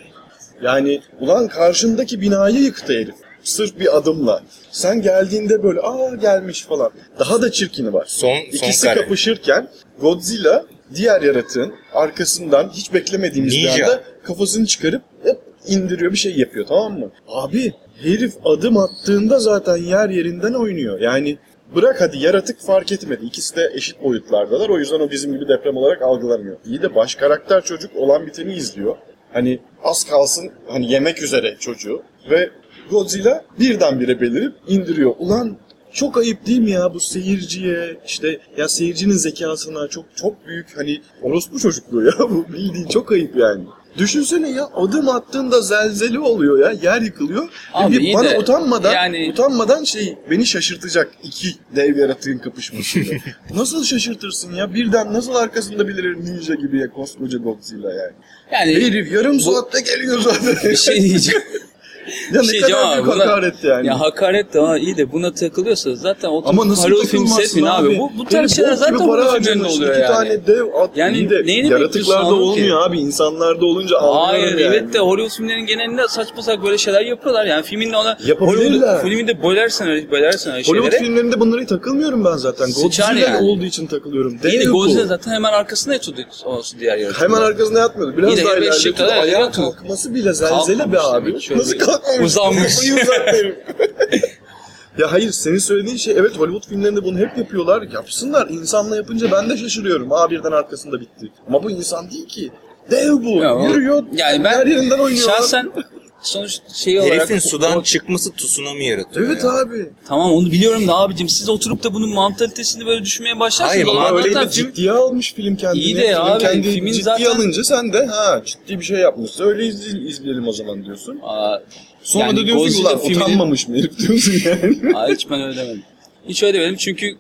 Yani ulan karşındaki binayı yıktı herif. Sırf bir adımla. Sen geldiğinde böyle aa gelmiş falan. Daha da çirkini var. Son- son İkisi kare. kapışırken Godzilla diğer yaratığın arkasından hiç beklemediğimiz bir Ninja. anda kafasını çıkarıp hop indiriyor bir şey yapıyor tamam mı? Abi herif adım attığında zaten yer yerinden oynuyor. Yani bırak hadi yaratık fark etmedi. İkisi de eşit boyutlardalar. O yüzden o bizim gibi deprem olarak algılanmıyor. İyi de baş karakter çocuk olan biteni izliyor. Hani az kalsın hani yemek üzere çocuğu ve Godzilla birdenbire belirip indiriyor. Ulan çok ayıp değil mi ya bu seyirciye işte ya seyircinin zekasına çok çok büyük hani orospu çocukluğu ya bu bildiğin çok ayıp yani. Düşünsene ya adım attığında zelzele oluyor ya yer yıkılıyor. Abi bir iyi bana de utanmadan yani- utanmadan şey beni şaşırtacak iki dev yaratığın kapışmasında. nasıl şaşırtırsın ya birden nasıl arkasında birileri ninja gibi ya koskoca Godzilla yani. Yani Herif yarım bu- saatte geliyor zaten. bir şey diyeceğim. ya ne şey kadar diyeceğim büyük buna- hakaret yani. Ya hakaret de ha, iyi de buna takılıyorsa zaten o Ama nasıl Hollywood film abi? abi. Bu, bu tarz şeyler zaten para harcamış. oluyor İki yani. tane dev at. Yani de neyini yaratıklarda anladın ki? olmuyor abi. İnsanlarda olunca Hayır yani. evet de Hollywood filmlerinin genelinde saçma saçma böyle şeyler yapıyorlar. Yani filmin de ona. Hollywood filminde bölersen öyle bölersen öyle Hollywood filmlerinde bunları takılmıyorum ben zaten. Godzilla yani. olduğu için takılıyorum. İyi de. Godzilla zaten hemen arkasında yatıyordu diğer yaratıklar. Hemen arkasında yatmıyordu. Biraz daha ileride ayağa kalkması bile zelzele be abi. Nasıl kalkmamış? uzanmış. Kafayı ya hayır senin söylediğin şey evet Hollywood filmlerinde bunu hep yapıyorlar. Yapsınlar. İnsanla yapınca ben de şaşırıyorum. Aa birden arkasında bitti. Ama bu insan değil ki. Dev bu. Ya o- Yürüyor. Yani ben her yerinden oynuyor. şahsen sonuç şey olarak Herifin sudan o- çıkması tsunami yaratıyor. Evet ya. abi. Tamam onu biliyorum da abicim siz oturup da bunun mantalitesini böyle düşünmeye başlarsanız Hayır, ama öyle ciddiye almış film kendini. İyi de Film abi, kendi filmin ciddiye zaten- alınca sen de ha ciddi bir şey yapmışsa öyle izle- izleyelim o zaman diyorsun. Aa, Sonra Yani da diyorsun ki ulan filminin- utanmamış mı herif diyorsun yani. Aa, hiç ben öyle demedim. Hiç öyle demedim çünkü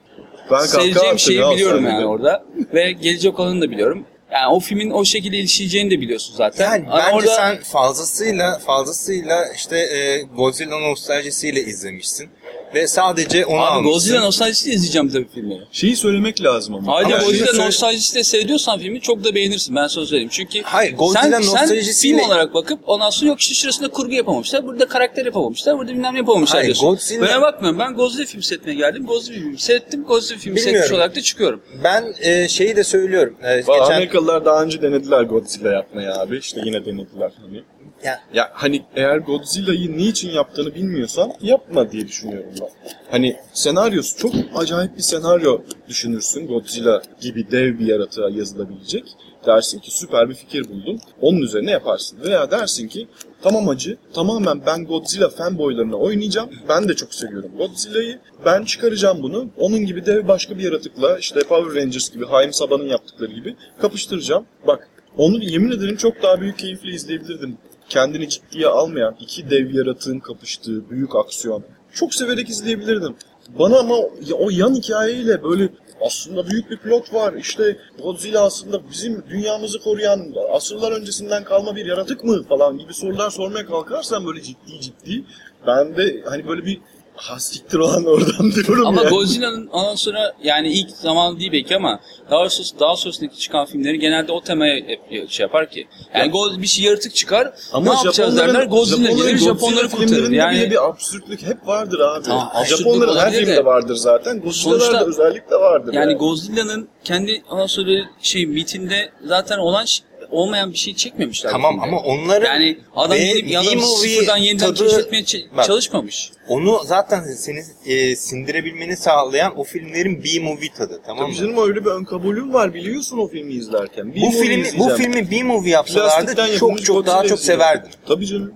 Ben seveceğim şeyi biliyorum yani orada. Ve gelecek olanı da biliyorum. Yani o filmin o şekilde ilişeceğini de biliyorsun zaten. Yani bence orada sen fazlasıyla fazlasıyla işte e, Godzilla nostaljisiyle izlemişsin. Ve sadece onu Abi almışsın. Godzilla nostaljisiyle izleyeceğim tabii filmi. Şeyi söylemek lazım ama. Ayrıca Ama Godzilla şöyle- nostaljisiyle seyrediyorsan filmi çok da beğenirsin ben sana söyleyeyim. Çünkü Hayır, Godzilla sen, sen film olarak bakıp ondan sonra yok işte şurasında kurgu yapamamışlar, burada karakter yapamamışlar, burada bilmem ne yapamamışlar Hayır, diyorsun. Godzilla- Ben bakmıyorum ben Godzilla film setmeye geldim, Godzilla film seyrettim, Godzilla film Bilmiyorum. setmiş olarak da çıkıyorum. Ben e, şeyi de söylüyorum. E, geçen Amerikalılar daha önce denediler Godzilla yapmayı abi. İşte yine denediler hani. Ya- Ya hani eğer Godzilla'yı niçin yaptığını bilmiyorsan yapma diye düşünüyorum ben. Hani senaryosu çok acayip bir senaryo düşünürsün. Godzilla gibi dev bir yaratığa yazılabilecek. Dersin ki süper bir fikir buldum. Onun üzerine yaparsın. Veya dersin ki tamam acı tamamen ben Godzilla fanboylarına oynayacağım. Ben de çok seviyorum Godzilla'yı. Ben çıkaracağım bunu. Onun gibi dev başka bir yaratıkla işte Power Rangers gibi Haim Sabah'ın yaptıkları gibi kapıştıracağım. Bak onu yemin ederim çok daha büyük keyifle izleyebilirdim. Kendini ciddiye almayan iki dev yaratığın kapıştığı büyük aksiyon. Çok severek izleyebilirdim. Bana ama o yan hikayeyle böyle aslında büyük bir plot var. İşte Godzilla aslında bizim dünyamızı koruyan asırlar öncesinden kalma bir yaratık mı falan gibi sorular sormaya kalkarsan böyle ciddi ciddi ben de hani böyle bir hastiktir olan oradan diyorum Ama yani. Godzilla'nın ondan sonra yani ilk zaman değil belki ama daha sonrası daha sonrasındaki çıkan filmleri genelde o temaya hep şey yapar ki. Yani Go- bir şey yaratık çıkar. ne yapacağız derler? Godzilla gelir Japonları kurtarır. Yani bile bir absürtlük hep vardır abi. Tamam, Japonların her olabilir de- filmde vardır zaten. Godzilla'larda Sonuçta- özellikle vardır. yani Godzilla'nın kendi ondan sonra şey mitinde zaten olan ş- olmayan bir şey çekmemişler. bu tamam filmde. ama onların yani adam B- gidip adam sıfırdan yeniden tadı- keşfetmeye ç- Bak, çalışmamış. Onu zaten seni e, sindirebilmeni sağlayan o filmlerin B-movie tadı tamam Tabii mı? canım öyle bir ön kabulüm var biliyorsun o filmi izlerken. Bir Bu filmi bu izleyeceğim. filmi B-movie yapsalardı çok çok daha çok izleyeceğim. severdim. Tabii canım.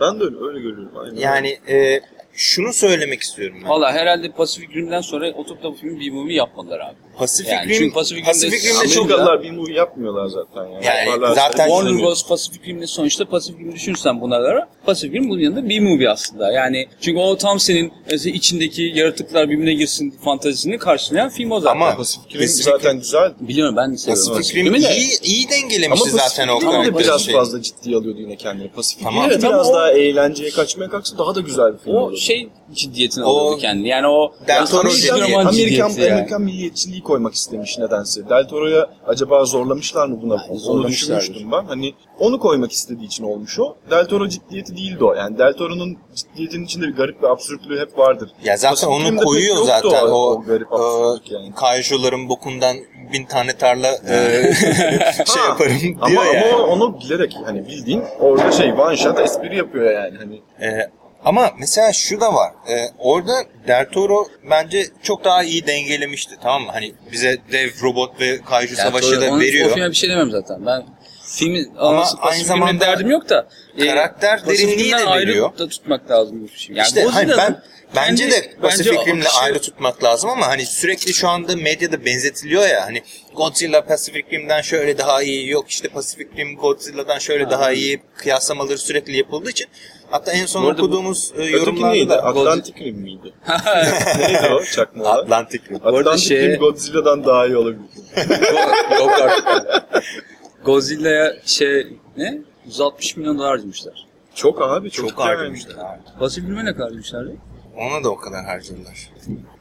Ben de öyle, öyle görüyorum. Aynen. Yani e, şunu söylemek istiyorum ben. Valla herhalde Pacific Rim'den sonra oturup da bu filmi bir movie yapmadılar abi. Pacific Yani Rim, çünkü Pacific Rim'de- Pacific Rim'de çok Amerikalılar bir movie yapmıyorlar zaten. Yani, Yani zaten- Warner. Bros. Pacific Rim'de sonuçta Pacific Rim düşünürsen bunlara Pacific Rim bunun yanında bir movie aslında. Yani çünkü o tam senin mesela içindeki yaratıklar birbirine girsin fantazisini karşılayan film o zaten. Ama Pacific Rim Pacific zaten güzel. Biliyorum ben de seviyorum. Pacific Rim iyi, iyi Ama dengelemişti zaten o karakteri biraz şey. fazla ciddiye alıyordu yine kendini. Pacific Tamam. Rim ama biraz daha eğlenceye kaçmaya kalksa daha da güzel bir film O olurdu. Şey ciddiyetine O- alıyordu kendini. Yani o Del Toro Amerikan, ciddiyeti yani. Amerikan milliyetçiliği koymak istemiş nedense. Del Toro'ya acaba zorlamışlar mı buna? Onu zorlamışlardır. düşünmüştüm ben. Hani onu koymak istediği için olmuş o. Del Toro ciddiyeti değildi o. Yani Del Toro'nun ciddiyetinin içinde bir garip bir absürtlüğü hep vardır. Ya zaten onu koyuyor zaten o, o, o garip e, absürtlük yani. kayjoların bokundan bin tane tarla e, şey yaparım ama, diyor yani. ama onu bilerek hani bildiğin orada şey one shot espri yapıyor yani. Hani E, Ama mesela şu da var. Ee, orada Del Toro bence çok daha iyi dengelemişti. Tamam mı? Hani bize dev robot ve kaiju Yani savaşı da onun- veriyor. O filme bir şey demem zaten. Ben filmi Ama aynı zamanda derdim yok da e, karakter Pasifik derinliği de Rim'den ayrı veriyor. da tutmak lazım bu film. Yani işte Godzilla'nın ben bence kendi- de Pacific bence Rim'le akışı- ayrı tutmak lazım ama hani sürekli şu anda medyada benzetiliyor ya hani Godzilla Pacific Rim'den şöyle daha iyi yok işte Pacific Rim Godzilla'dan şöyle daha iyi kıyaslamaları sürekli yapıldığı için hatta en son arada bu- okuduğumuz e, yorumlarda neydi? da Atlantic Rim miydi? Neydi o çakma olan? Atlantic Rim. arada Atlantic şey- Rim Godzilla'dan daha iyi olabilir. Yok artık. Godzilla'ya şey ne? 160 milyon dolar harcamışlar. Çok abi çok, Çok harcamışlar abi. Pasifik Rim'e ne kadar harcamışlardı? Ona da o kadar harcadılar.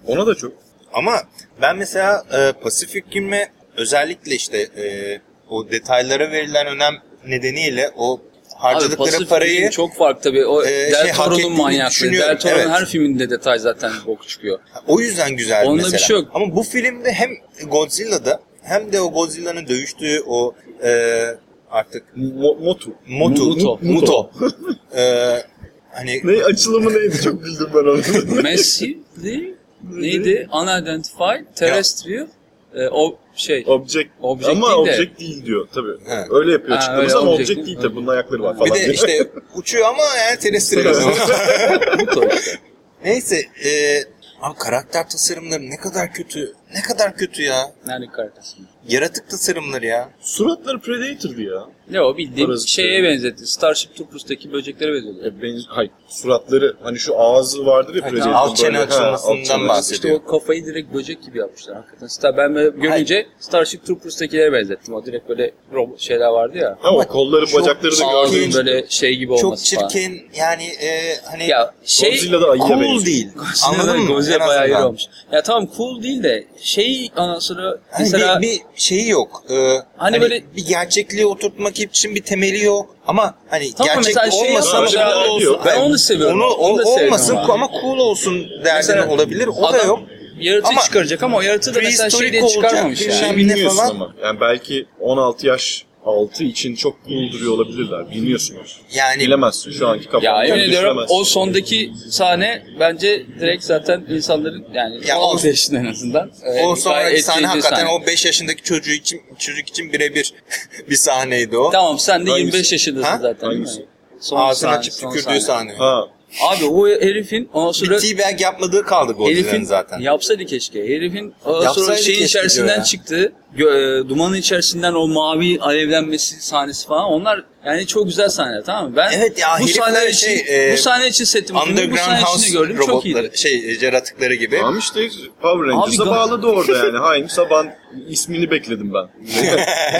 Ona da çok. Ama ben mesela e, Pacific Rim'e özellikle işte e, o detaylara verilen önem nedeniyle o harcadıkları Pasifik parayı Rim çok farklı tabii. O e, Del şey, hak Toro'nun ettiğini manyaklığı. düşünüyorum. Del Toro'nun Evet. her filminde detay zaten bok çıkıyor. o yüzden güzel Onda bir mesela. şey yok. Ama bu filmde hem Godzilla'da hem de o Godzilla'nın dövüştüğü o e, artık Mo- Motu. Motu, Muto. Muto. e, hani Ne açılımı neydi çok bildim ben onu. Massively neydi? Unidentified Terrestrial e, o şey Object. Object ama değil de- object değil diyor tabii. He. Öyle yapıyor açıklaması ama object object değil. değil tabii. Bunun ayakları var falan. bir de diye. işte uçuyor ama yani işte. Neyse e, abi karakter tasarımları ne kadar kötü. Ne kadar kötü ya. Nerede karaktersin? Yaratık tasarımları ya. Suratları Predator'dı ya. Ne o bildiğin Parazit şeye benzetti. Starship Troopers'taki böceklere benzetti. E, ben, hayır, suratları hani şu ağzı vardır ya Hayır, Predator'ın alt çene böyle. Ha, açılmasından alt çene. bahsediyor. İşte o kafayı direkt böcek gibi yapmışlar hakikaten. Star, ben böyle görünce Starship Troopers'takilere benzettim. O direkt böyle robot şeyler vardı ya. Ama kolları çok bacakları da Ağzın gördüğün böyle şey gibi Çok olması falan. çirkin yani e, hani Ya şey Godzilla'da ayıya cool benziyor. değil. Anladın mı? Godzilla En bayağı iyi azından. olmuş. Ya tamam cool değil de şey sonra Hani mesela bir, bir şeyi yok. Ee, hani, böyle- bir gerçekliği oturtmak için bir temeli yok. Ama hani Tamam, gerçek şey olmasa abi, cool olsun. Ben onu seviyorum. Onu, Onu da o- seviyorum olmasın abi. ama cool olsun derdin Mesela olabilir. O da adam yok. Yaratığı Ama çıkaracak ama o yaratığı da mesela şey diye çıkarmamış yani. ne bilmiyorsun falan. ama. Yani belki 16 yaş altı için çok cool duruyor olabilirler. Bilmiyorsunuz. Yani Bilemezsin şu anki kafanda. Ya emin ediyorum o sondaki sahne bence direkt zaten insanların yani Ya 16 o- yaşında en azından. o gayet sonraki sahne hakikaten sahne. o 5 yaşındaki çocuğu için çocuk için birebir bir sahneydi o. Tamam sen de Hangisi? 25 yaşındasın Ha? zaten Hangisi? Son Ağzını sahne, açıp tükürdüğü sahne. Ha. Abi o herifin ondan sonra Bir teabag yapmadığı kaldı Godzilla'nın zaten. yapsaydı keşke. Herifin ondan sonra şeyin içerisinden çıktı. Gö- e, dumanın içerisinden o mavi alevlenmesi sahnesi falan. Onlar yani çok güzel sahneler tamam mı? Ben Evet ya, bu sahne için, şey, e, bu sahne için settim. Bu Underground sahne için House gördüm çok iyiydi. şey yaratıkları gibi. Tamam işte Power Rangers'a bağladı orada yani. Haim Saban ismini bekledim ben.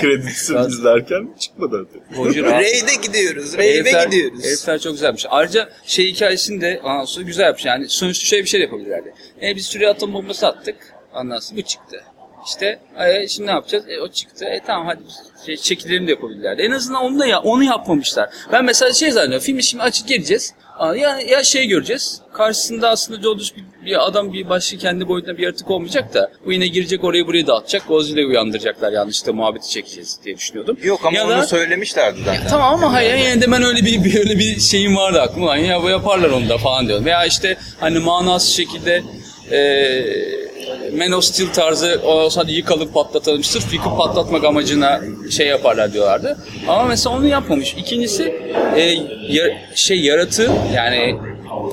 Kredisi izlerken çıkmadı artık. Raid'e gidiyoruz. Herifler, gidiyoruz. herifler çok güzelmiş. Ayrıca şey hikayesini de sonra güzel yapmış. Yani sonuçta şöyle bir şey yapabilirlerdi. E, biz sürüye atom bombası attık. Ondan sonra bu çıktı. İşte e, şimdi ne yapacağız? E, o çıktı. E tamam hadi şey, çekilelim de yapabilirlerdi. En azından onu da ya, onu yapmamışlar. Ben mesela şey zannediyorum. Filmi şimdi açıp geleceğiz. Ya, ya şey göreceğiz. Karşısında aslında Jodus bir, bir adam bir başka kendi boyutunda bir yaratık olmayacak da bu yine girecek orayı burayı dağıtacak. Godzilla'yı uyandıracaklar yanlışlıkla muhabbeti çekeceğiz diye düşünüyordum. Yok ama Ya onu da- söylemişlerdi zaten. Tamam ama hayır yine de ben öyle bir, bir öyle bir şeyim vardı aklımda. Lan Ya bu yaparlar onu da falan diyorum. Veya işte hani manasız şekilde eee Man of Steel tarzı hadi yıkalım patlatalım sırf yıkıp patlatmak amacına şey yaparlar diyorlardı. Ama mesela onu yapmamış. İkincisi e, ya- şey yaratığı yani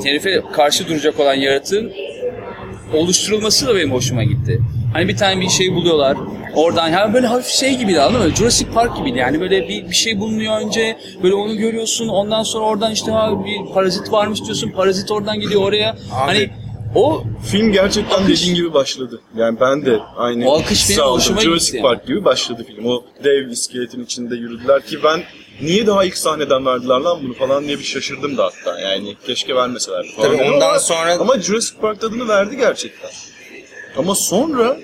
herife karşı duracak olan yaratığın oluşturulması da benim hoşuma gitti. Hani bir tane bir şey buluyorlar. Oradan yani böyle hafif şey gibi anladın mı? Jurassic Park gibiydi. Yani böyle bir, bir şey bulunuyor önce. Böyle onu görüyorsun. Ondan sonra oradan işte ha, bir parazit varmış diyorsun. Parazit oradan gidiyor oraya. Hani o Film gerçekten Akış. dediğin gibi başladı. Yani ben de aynı O hissi benim hoşuma Jurassic gitti. Park gibi başladı film. O dev iskeletin içinde yürüdüler ki ben niye daha ilk sahneden verdiler lan bunu falan diye bir şaşırdım da hatta. Yani keşke vermeselerdi falan. Tabii ondan ama, sonra- Ama Jurassic Park tadını verdi gerçekten. Ama sonra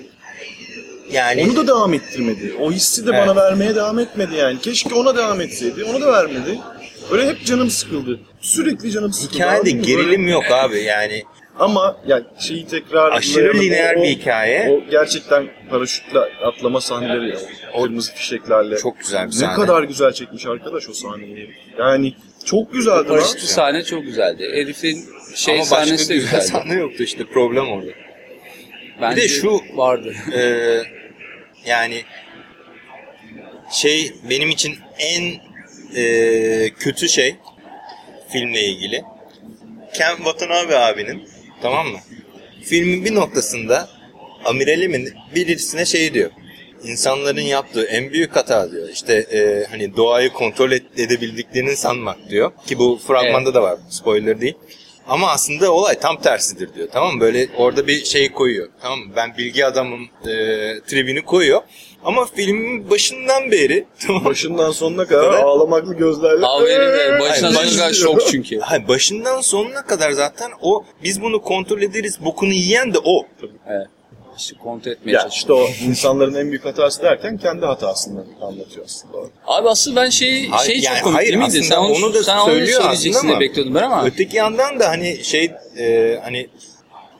Yani onu da devam ettirmedi. O hissi de Evet. bana vermeye devam etmedi yani. Keşke ona devam etseydi. Onu da vermedi. Böyle hep canım sıkıldı. Sürekli canım sıkıldı. hikayede mı? gerilim Böyle- yok abi yani. Ama yani şeyi tekrar Aşırı lineer bir hikaye. O gerçekten paraşütle atlama sahneleri ya. O kırmızı fişeklerle. Çok güzel bir Ne sahne. kadar güzel çekmiş arkadaş o sahneyi. Yani Çok güzeldi. Paraşütlü sahne çok güzeldi. Herifin şey Ama sahnesi de güzel güzeldi. sahne yoktu işte problem orada. Bence de şu- vardı. Ee, yani şey benim için en e, kötü şey filmle ilgili Ken Watanabe abinin tamam mı? Filmin bir noktasında Amiralimin birisine şey diyor. İnsanların yaptığı en büyük hata diyor. İşte e, hani doğayı kontrol et, edebildiklerini sanmak diyor. Ki bu fragmanda da var. Spoiler değil. Ama aslında olay tam tersidir diyor. Tamam mı? Böyle orada bir şey koyuyor. Tamam mı? Ben bilgi adamım e, tribini koyuyor. Ama filmin başından beri tamam? Başından sonuna kadar Evet. ağlamaklı gözlerle. Abi benim de başına Hayır, sonuna kadar şok çünkü. Hayır, başından sonuna kadar zaten o biz bunu kontrol ederiz bokunu yiyen de o. Evet. İşte kontrol etmeye Ya çalışıyor. işte o insanların en büyük hatası derken kendi hatasını anlatıyor aslında. Abi aslında ben şey Hayır, şey yani çok komik hayır, değil miydi? Sen onu, onu da sen onu söylüyor söyleyeceksin aslında diye ama- bekliyordum ben ama Öteki yandan da hani şey e, hani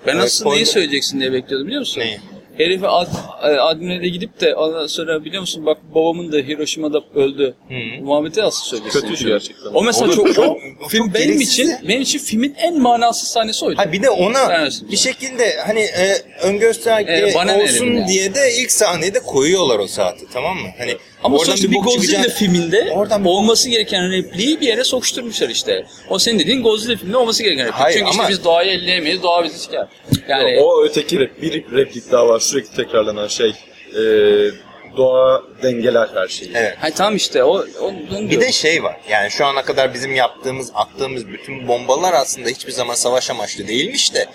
ben Evet, aslında neyi söyleyeceksin diye bekliyordum biliyor musun? Neyi? Herifi ad, e, admirale gidip de ondan sonra biliyor musun bak babamın da Hiroşima'da öldü. Hı. Muhabbeti nasıl söyleyeceksin? Kötüydü Şöyle. gerçekten. O mesela çok, çok- çok benim gereksiz için ya. benim için filmin en manasız sahnesi oydu. Ha bir de ona bir şekilde hani e, ön gösterge E, bana ne olsun dedim ya? diye de ilk sahnede koyuyorlar o saati tamam mı? Hani Ama oradan sonuçta bir bok Godzilla çıkacak- filminde Oradan bir- olması gereken repliği bir yere sokuşturmuşlar işte. O senin dediğin Godzilla filminde olması gereken replik. Hayır, Çünkü ama- işte biz doğayı elleyemeyiz, doğa bizi siker. Yani O öteki rep, bir replik daha var sürekli tekrarlanan şey. Ee, doğa dengeler her şeyi. Evet. Hay tamam işte o, o Bir de şey var. Yani şu ana kadar bizim yaptığımız, attığımız bütün bombalar aslında hiçbir zaman savaş amaçlı değilmiş de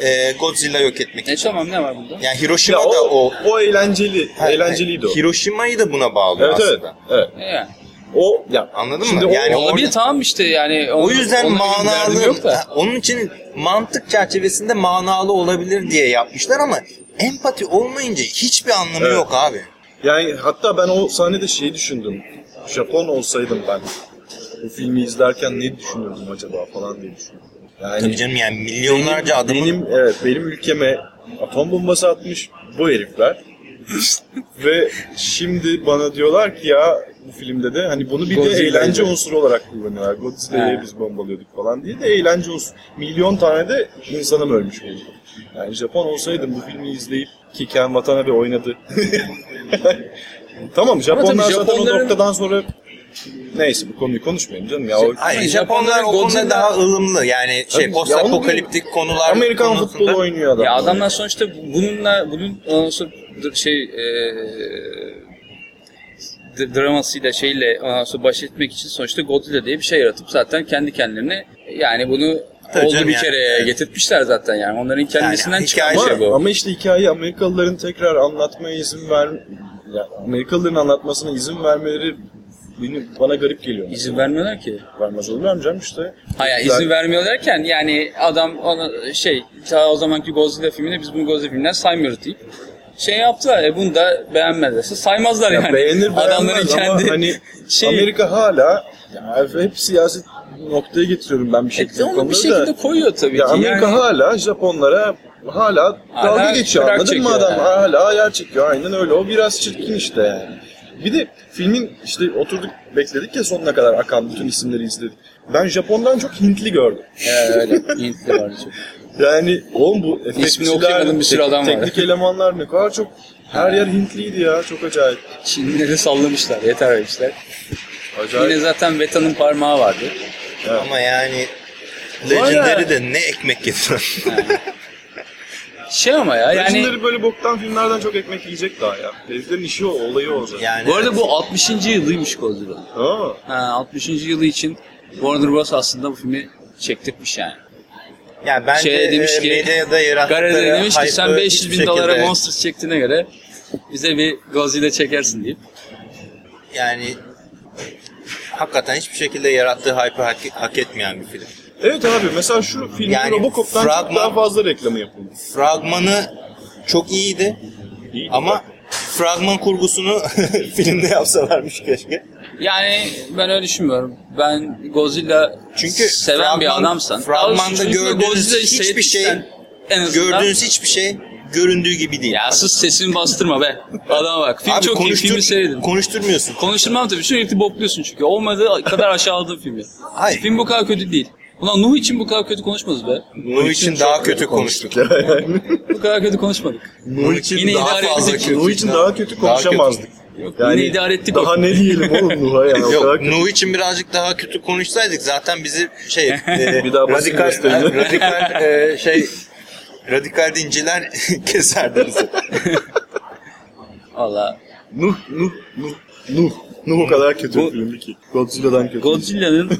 e, Godzilla yok etmek Ne için. tamam ne var bunda? Yani Ya Hiroşima'da o, o, o, eğlenceli, Ha, eğlenceliydi o. Hiroşima'yı da buna bağlıyor Evet evet. aslında. evet. E Yani. O ya Anladın şimdi mı? o- Yani Olabilir orada- tamam işte yani. O yüzden onunla ilgili bir derdim manalı, Yok da. Ha, onun için mantık çerçevesinde manalı olabilir diye yapmışlar ama empati olmayınca hiçbir anlamı Evet. yok abi. Yani hatta ben o sahnede şeyi düşündüm. Japon olsaydım ben bu filmi izlerken ne düşünürdüm acaba falan diye düşündüm. Yani Tabii canım yani milyonlarca benim, adamın benim evet benim ülkeme atom bombası atmış bu herifler. Ve şimdi bana diyorlar ki ya bu filmde de hani bunu bir de Godzilla'yı eğlence da. unsuru olarak kullanıyorlar. Godzilla'yı biz bombalıyorduk falan diye de eğlence unsuru. Milyon tane de insanım ölmüş oldu. Yani Japon olsaydım bu filmi izleyip ki Ken Watanabe oynadı. tamam Japonlar zaten o noktadan sonra neyse bu konuyu konuşmayalım canım ya. O... Hayır, Japonlar o konuda Godzilla- daha ılımlı. Yani şey Tabii, post apokaliptik konular Amerikan konusunda- futbolu oynuyor adam. Ya adamlar sonuçta bununla bunun ondan sonra d- şey e, d- dramasıyla şeyle ondan sonra baş etmek için sonuçta Godzilla diye bir şey yaratıp zaten kendi kendilerine yani bunu Tabii oldu canım bir yani, kere evet. getirtmişler zaten yani onların kendisinden çıkan bir hikaye- şey Ama, bu. ama işte hikayeyi Amerikalıların tekrar anlatmaya izin ver... Ya Amerikalıların anlatmasına izin vermeleri benim, bana garip geliyor. İzin vermiyorlar ki. Vermez olurlar mı canım işte. Hayır Güzel. izin vermiyor derken yani adam ona şey ta o zamanki Godzilla filminde biz bunu Godzilla filminden saymıyoruz deyip şey yaptılar. E bunu da beğenmezlerse saymazlar Ya yani. beğenir Adamların beğenmez ama kendi hani şey Amerika hala ya hep siyaset noktaya getiriyorum ben bir şekilde. E, onu bir şekilde da. koyuyor tabii Ya ki. Amerika yani, hala Japonlara hala, Hala dalga geçiyor anladın mı adam? yani. Hala ayar çekiyor aynen öyle. O biraz çirkin işte yani. Bir de filmin işte oturduk bekledik ya sonuna kadar akan bütün isimleri izledik. Ben Japon'dan çok Hintli gördüm. e, öyle. Hintli var çok. Yani oğlum bu efektçiler, bir sürü adam var. teknik elemanlar ne kadar çok her yer Hintliydi ya çok acayip. Çinlileri sallamışlar. Yeter demişler. Acayip. Yine zaten Veta'nın parmağı vardı. Ama yani Legendary de ne ekmek getirir. Şey ama ya yani Legendary böyle boktan filmlerden çok ekmek yiyecek daha ya. Heriflerin işi o, olayı o zaten. yani bu arada bu 60. yılıymış Godzilla. Ha. Ha, 60. yılı için Warner Bros aslında bu filmi çektirmiş yani. yani bence Şeye demiş e, ki- medyada yarattıkları Gareth demiş ki sen hype'ı 500 bin dolara Monsters çektiğine göre bize bir Godzilla çekersin deyip. Yani hakikaten hiçbir şekilde yarattığı hype'ı hak, hak etmeyen bir film. Evet abi mesela şu filmin Yani Robocop'tan çok fragman- daha fazla reklamı yapıldı. Fragmanı çok iyiydi İyiydi ama fragman kurgusunu filmde yapsalarmış keşke. Yani ben öyle düşünmüyorum. Ben Godzilla Çünkü seven bir fragman- adamsan. fragmanda gördüğünüz hiçbir şey- en azından Gördüğünüz hiçbir şey göründüğü gibi değil. Ya sus sesini bastırma be. Adama bak. Film Abi çok iyi. konuştur- Filmi seyredin. konuşturmuyorsun. Konuşturmam tabii. Sürekli bokluyorsun çünkü. Olmadığı kadar aşağıladığın filmi. Hayır. Film bu kadar kötü değil. Ulan Nuh için bu kadar kötü konuşmadık be. Nuh için daha kötü konuştuk. Bu kadar kötü konuşmadık. Nuh için Yine daha idare fazla kötü. Nuh için daha kötü konuşamazdık. Yok, Yani yine idare ettik. Daha ne diyelim oğlum Nuh'a yani. o kadar Yok kötü. Nuh için birazcık daha kötü konuşsaydık zaten bizi şey e, Bir daha basın radikal gösterin. radikal e, şey radikal dinciler keserdi bizi. Valla. Nuh, Nuh, Nuh, Nuh. Nuh o kadar kötü Bu- bir filmdi ki. Godzilla'dan kötü. Godzilla'nın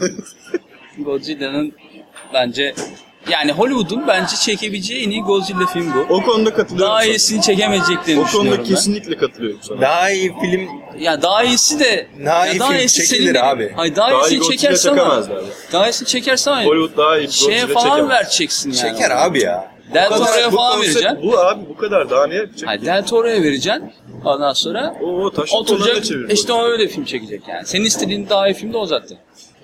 Godzilla'nın bence yani Hollywood'un bence çekebileceği en iyi Godzilla film bu. O konuda katılıyorum Daha sana. iyisini çekemeyeceklerini O konuda düşünüyorum ben. kesinlikle katılıyorum sana. Daha iyi film Ya daha iyisi de Daha ya iyi film iyisi çekilir senin abi. Hayır daha, Daha iyi iyisini Godzilla çekersen çekemezler. Daha iyisini çekersen Hollywood daha iyi bir şeye Godzilla falan çekemez. vereceksin yani. çeker abi ya. Del Bu kadar- Toro'ya Bu falan konsept- vereceksin. Bu abi bu kadar daha ne yapacak? Hayır Del Toro'ya vereceksin. Ondan sonra O, o taşın tonlarına oturacak işte o öyle film çekecek yani. Senin istediğin daha iyi film de o zaten.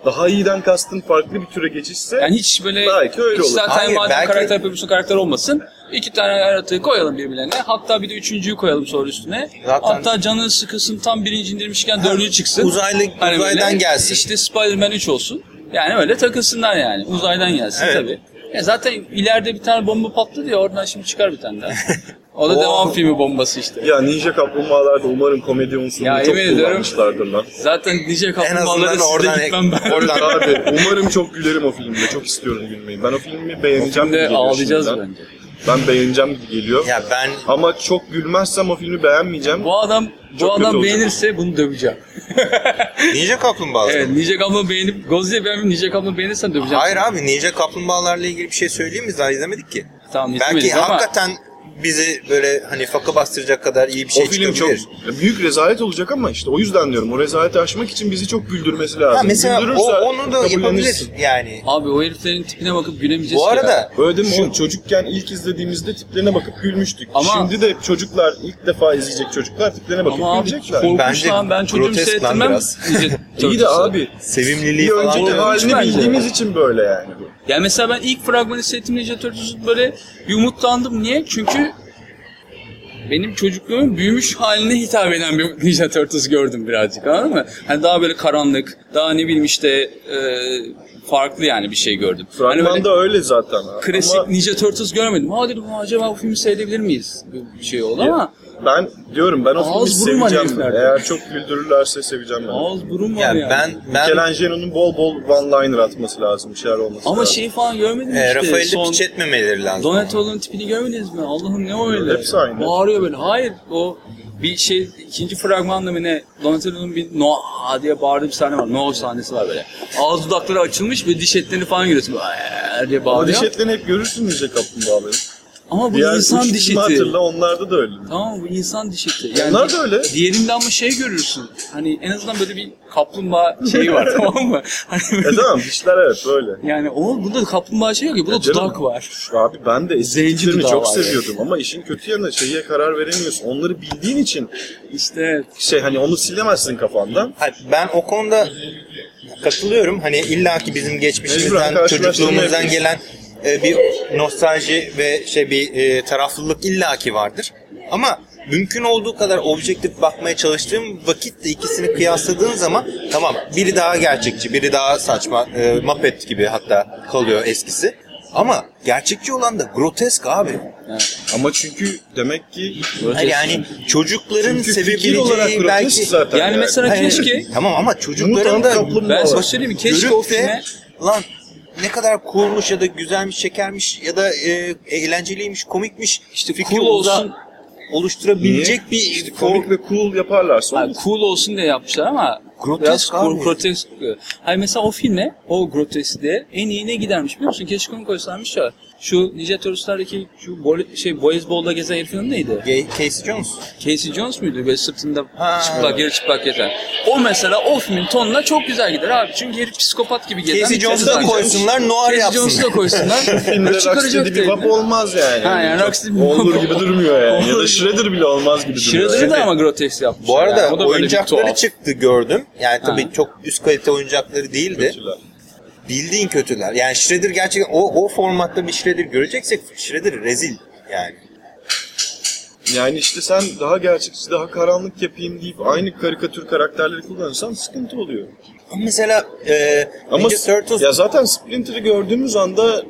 Daha iyiden kastın farklı bir türe geçişse Yani hiç böyle Belki öyle hiç olur. zaten Hayır, madem belki- karakter yapıyorsun karakter olmasın. İki tane yaratığı koyalım birbirlerine. Hatta bir de üçüncüyü koyalım sonra üstüne. Zaten- Hatta canın sıkılsın tam birinci indirmişken dördüncü çıksın. uzaylı- uzaydan böyle gelsin. İşte Spider-Man 3 olsun. Yani öyle takılsınlar yani. Uzaydan gelsin Evet. tabii. Ya zaten ileride bir tane bomba patladı ya oradan şimdi çıkar bir tane daha. O da O- devam filmi bombası işte. ya Ninja Kaplumbağalarda umarım komedi unsurunu Ya çok yemin ediyorum. kullanmışlardır lan. Zaten Nice En Kaplumbağalara azından siz de oradan gitmem ben. oradan Abi umarım çok gülerim o filmde. Çok istiyorum gülmeyi. Ben o filmi beğeneceğim Şimdi geliyor ağlayacağız şimdiden. bence. Ben beğeneceğim gibi geliyor. Ya ben Ama çok gülmezsem o filmi beğenmeyeceğim. Bu adam bu Çok kötü adam olacak. beğenirse bunu döveceğim. Ninja Kaplumbağalar. Evet, Ninja Kaplumbağa'yı beğenip Godzilla beğenip Ninja Kaplumbağa'yı beğenirsen döveceğim. Hayır abi Ninja Kaplumbağalarla ilgili bir şey söyleyeyim mi? Daha izlemedik ki. Tamam Belki izlemedik ama hakikaten bizi böyle hani faka bastıracak kadar iyi bir şey o film çok çıkabilir. büyük rezalet olacak ama işte o yüzden diyorum. O rezaleti aşmak için bizi çok güldürmesi lazım. Ha, mesela Güldürürse o, onu da yapabilir yani. abi o heriflerin tipine bakıp gülemeyeceğiz Bu arada ya. Öyle değil mi? O çocukken ilk izlediğimizde tiplerine bakıp gülmüştük. Ama- Şimdi de çocuklar ilk defa izleyecek çocuklar tiplerine bakıp ama abi gülecekler. korkunç Bence lan ben biraz. Ninja İyi de abi Sevimliliği bir falan. önceki halini bildiğimiz için böyle yani. Yani mesela ben ilk fragmanı seyrettim Ninja böyle bir umutlandım. Niye? Çünkü benim çocukluğumun büyümüş haline hitap eden bir Ninja Turtles gördüm birazcık anladın mı? Hani daha böyle karanlık, daha ne bileyim işte e, farklı yani bir şey gördüm. Hani böyle Fragmanda öyle zaten. ha. klasik Ama Ninja Turtles görmedim. Ha dedim acaba bu filmi seyredebilir miyiz? Bir şey oldu ama ben diyorum ben o Ağız filmi burun var seveceğim. heriflerde. Eğer çok güldürürlerse seveceğim ben. ağız burun var Ya yani. ben ben Michelangelo'nun bol bol one-liner atması lazım. Bir şeyler olması Ama lazım. şey falan görmedim e, işte. Rafael'i Son piç etmemeleri lazım. Donatello'nun tipini görmediniz mi? Allah'ım ne o öyle? Hepsi aynı. Bağırıyor böyle. Hayır o bir şey ikinci fragmanda mı ne Donatello'nun bir Noah diye bağırdığı bir sahne var. Noah sahnesi var böyle. Ağız dudakları açılmış ve diş etlerini falan görüyorsun. Böyle diye Ama bağırıyor. diş etlerini hep görürsün Ninja Kaplumbağaları. Ama bu Diğer insan üç diş filmi eti. hatırla onlarda da öyle. Tamam bu insan diş eti. Onlar da öyle. Diğerinde ama şey görürsün. Hani en azından böyle bir kaplumbağa şeyi var tamam mı? Hani böyle- E tamam dişler evet böyle. yani o burada kaplumbağa şey yok ki. Burada canım. dudak var. Abi ben de Zenci dudağı çok var yani. seviyordum ama işin kötü yanı şeye karar veremiyorsun. Onları bildiğin için İşte şey hani onu silemezsin kafandan. Hayır, ben o konuda katılıyorum. Hani illaki bizim Mecburen geçmişimizden, karşılaştırma çocukluğumuzdan yapıyorsun. gelen e, bir nostalji ve şey bir e, taraflılık illaki vardır. Ama mümkün olduğu kadar objektif bakmaya çalıştığım vakitle ikisini kıyasladığın zaman tamam biri daha gerçekçi, biri daha saçma, e, Muppet gibi hatta kalıyor eskisi. Ama gerçekçi olan da grotesk abi. Ama çünkü demek ki Hayır, yani çocukların çünkü sevebileceği olarak grotesk belki zaten. Yani mesela Hayır, keşke Tamam ama çocukların da ben mi? Keşke o de filme lan ne kadar coolmuş ya da güzelmiş, şekermiş ya da e, eğlenceliymiş, komikmiş İşte fikri cool olsun. oluşturabilecek bir işte komik ve cool yaparlarsa olur. cool olsun diye yapmışlar ama Grotesk biraz grotesk. Hayır mesela o filme o groteskliğe en iyi ne gidermiş biliyor musun? Keşke onu ya. Şu Ninja Turtles'lardaki şu bol- şey Boyzbol'da gezen herifin neydi? Gay- Casey Jones. Casey Jones muydu? Böyle sırtında Ha. çıplak, yarı çıplak gezen. O mesela o filmin tonuna çok güzel gider abi. Çünkü herif psikopat gibi gezen. Casey Jones'u da koysunlar, noir Casey yapsınlar. Jones'u da koysunlar. Filmde Çıkaracak Rocksteady bab olmaz yani. Ha, yani Rocksteady bir Olur gibi durmuyor yani. ya da Shredder bile olmaz gibi duruyor. Shredder'ı da ama grotesk yapmış. Bu arada yani. Oyuncakları çıktı gördüm. Yani tabii Ha. çok üst kalite oyuncakları değildi. Kötüler. Bildiğin kötüler. Yani Shredder gerçekten o, o formatta bir Shredder göreceksek Shredder rezil yani. Yani işte sen daha gerçekçi, daha karanlık yapayım deyip aynı karikatür karakterleri kullanırsan sıkıntı oluyor. Ama mesela e, Ama Ninja Turtles ya zaten Splinter'ı gördüğümüz anda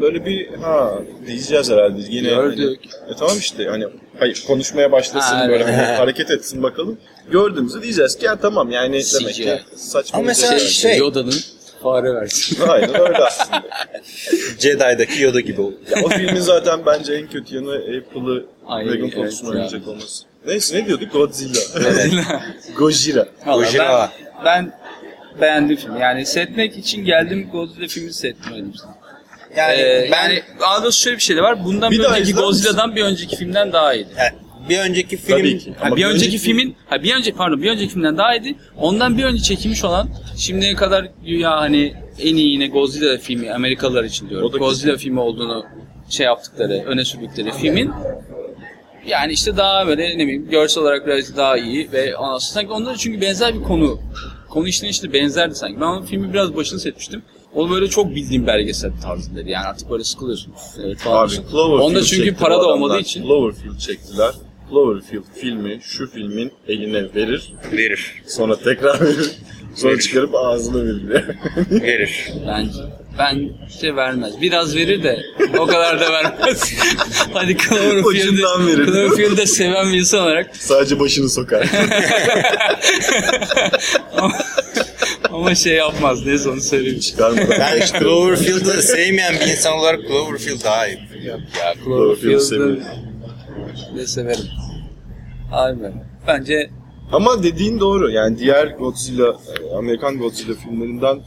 böyle bir ha diyeceğiz herhalde yine. Gördük. Hani, e tamam işte hani hayır konuşmaya başlasın Ha, böyle hani hareket etsin bakalım. Gördüğümüzde diyeceğiz ki ya tamam yani demek ki saçma Ama bir mesela şey. şey- Yoda'nın fare versiyonu. Aynen öyle aslında. Jedi'daki Yoda gibi oldu. Ya, o filmin zaten bence en kötü yanı April'ı Ay, Dragon evet oynayacak olması. Neyse ne diyorduk? Godzilla. Evet. Gojira. Gojira. Ben, ben beğendim filmi. Yani seyretmek için geldim Godzilla öyle sana. Yani Ee, ben yani şöyle bir şey de var. Bundan Bir bir, önceki? Godzilla'dan bir önceki filmden daha iyiydi. Yani bir önceki film Tabii ki. Ha, Ama bir önceki filmin, ha bir önceki pardon bir önceki filmden daha iyiydi. Ondan bir önce çekilmiş olan şimdiye kadar güya hani en iyi yine Godzilla filmi Amerikalılar için diyorum. O da Godzilla filmi olduğunu şey yaptıkları, öne sürdükleri filmin yani işte daha böyle ne bileyim görsel olarak biraz daha iyi ve sonra sanki onda da çünkü benzer bir konu. Konu işlenişi benzerdi sanki. Ben o filmi biraz başını setmiştim. O böyle çok bildiğim belgesel tarzındaydı. Yani artık böyle sıkılıyorsun. Evet falan. Abi. Cloverfield Onda çünkü para da olmadığı için. Cloverfield çektiler. Cloverfield filmi şu filmin eline verir. verir. Sonra tekrar verir. Sonra Verir. çıkarıp ağzına verir. Verir. Bence bence vermez. Biraz verir de o kadar da vermez. Hadi Cloverfield'i. Cloverfield'i seven bir insan olarak Sadece başını sokar. ama, ama şey yapmaz. Neyse onu söyleyeyim. Çıkarmadan. Ben Cloverfield'ı sevmeyen bir insan olarak Cloverfield daha iyi. Ya Cloverfield'i Cloverfield'ı seviyorum. de severim. Aynen. Bence Ama dediğin doğru. Yani diğer Godzilla, e, Amerikan Godzilla filmlerinden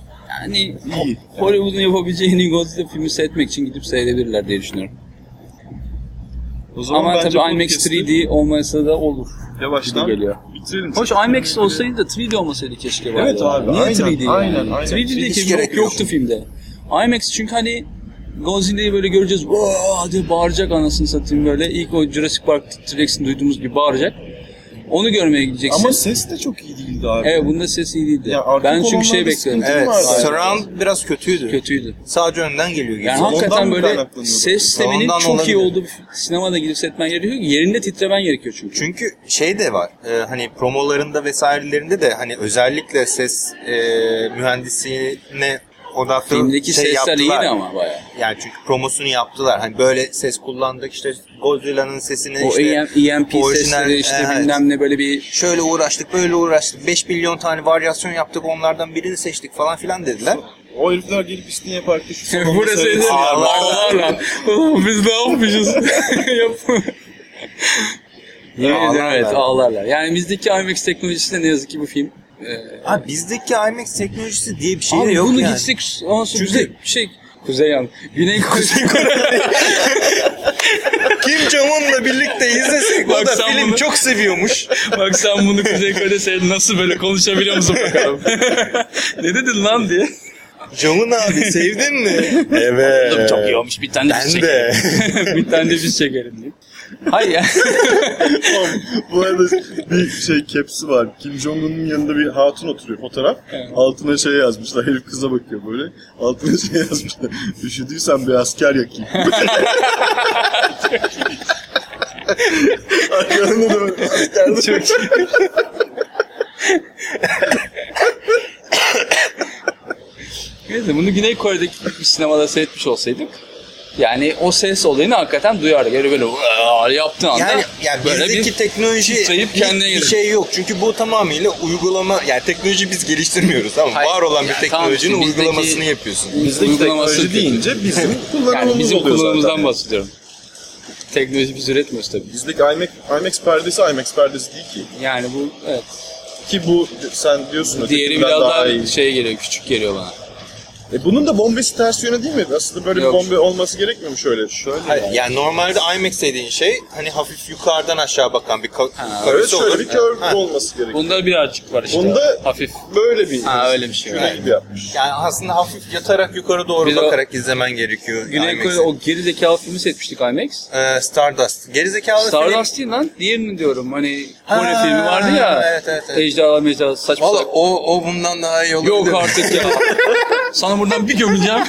yani İyi. Hollywood'un yapabileceği en iyi Godzilla filmi seyretmek için gidip seyredebilirler diye düşünüyorum. o zaman Ama tabii IMAX podcast'i 3D olmasa da olur. yavaştan geliyor. bitirelim. Hoş IMAX olsaydı da 3D olmasaydı keşke. Evet ya. abi, Niye aynen, 3D aynen, yani? aynen. 3D 3D diye gerek yok, yok. yoktu filmde. IMAX çünkü hani Godzilla'yı böyle göreceğiz. Vaa diye bağıracak anasını satayım böyle. İlk o Jurassic Park T-Rex'in duyduğumuz gibi bağıracak. Onu görmeye gideceksin. Ama ses de çok iyi değildi abi. Evet bunda ses iyi değildi. Ya ben çünkü şey bekliyorum. Evet. Surround biraz kötüydü. Kötüydü. Sadece önden geliyor. Yani Ondan hakikaten mı böyle ses sisteminin çok olabilir. iyi olduğu bir sinemada gidip setmen gerekiyor. Yerinde titremen gerekiyor çünkü. Çünkü şey de var. e, hani promolarında vesairelerinde de hani özellikle ses e, odaklı Filmdeki şey sesler yaptılar. iyiydi ama bayağı. Yani çünkü promosunu yaptılar. Hani böyle ses kullandık işte Godzilla'nın sesini O işte EM, EMP orijinal- sesleri işte evet. bilmem ne böyle bir şöyle uğraştık böyle uğraştık 5 milyon tane varyasyon yaptık onlardan birini seçtik falan filan dediler. O herifler gelip İstinye Park'ta şu salonda Burası. Ulan biz ne yapmışız? Yap. Yemin ederim evet ağlarlar. Yani bizdeki IMAX teknolojisi de ne yazık ki bu film. Ha bizdeki IMAX teknolojisi diye bir şey de abi yok bunu yani. gitsek ondan sonra Kuzey. bize şey Kuzey yan. Güney Kuzey Kim Jong-un'la birlikte izlesek o Bak da sen film bunu- çok seviyormuş. Bak sen bunu Kuzey Kore'de seyredin nasıl böyle konuşabiliyor musun bakalım. ne dedin lan diye. Jong-un abi sevdin mi? evet. Çok iyi olmuş bir tane de biz Ben çekelim. de. bir tane de biz çekelim diye. Hayır ya. Bu arada bir şey kepsi var. Kim Jong-un'un yanında bir hatun oturuyor fotoğraf. Altına şey yazmışlar. Herif kıza bakıyor böyle. Altına şey yazmışlar. Üşüdüysen bir asker yakayım. Arkalarında da böyle asker Çok iyi. Neyse bunu Güney Kore'deki bir sinemada seyretmiş olsaydık yani o ses olayını hakikaten duyardık. Yani böyle "Vaa!" yaptığın anda Yani, yani böyle bizdeki bir teknoloji titreyip bir, kendine bir gelir. şey yok. Çünkü bu tamamıyla uygulama yani teknoloji biz geliştirmiyoruz tamam mı? Hayır, Var olan bir yani teknolojinin tamam işte bizdeki- uygulamasını yapıyorsun. Bizdeki uygulaması teknoloji kötü. deyince bizim kullanımımız yani bizim oluyor kullanımımızdan zaten. bahsediyorum. Teknoloji biz üretmiyoruz tabii. Bizdeki IMAX, IMAX perdesi IMAX perdesi değil ki. Yani bu evet. Ki bu sen diyorsun Diğeri ötekinden biraz daha, iyi. şey geliyor, küçük geliyor bana. E bunun da bombesi ters yöne değil mi? Aslında böyle Yok. bir bombe olması gerekmiyor mu şöyle? Şöyle Hayır, yani. yani normalde IMAX dediğin şey hani hafif yukarıdan aşağı bakan bir ka- Ha, Evet karısı şöyle olur. bir curve Ha. olması gerekiyor. Bunda birazcık var işte. Bunda hafif. böyle bir Ha, öyle bir şey var. şöyle gibi yapmış. Yani aslında hafif yatarak yukarı doğru Bir de o- bakarak izlemen gerekiyor. Güney. Kore o geri zekalı filmi setmiştik IMAX. Ee, Stardust. Gerizekalı Stardust değil lan. Diğerini diyorum. Hani Kore Ha, filmi vardı ya. evet, evet, evet. Ejderha mecderha saçma Valla o, o bundan daha iyi olabilir. Yok artık ya. Sana buradan bir gömeceğim.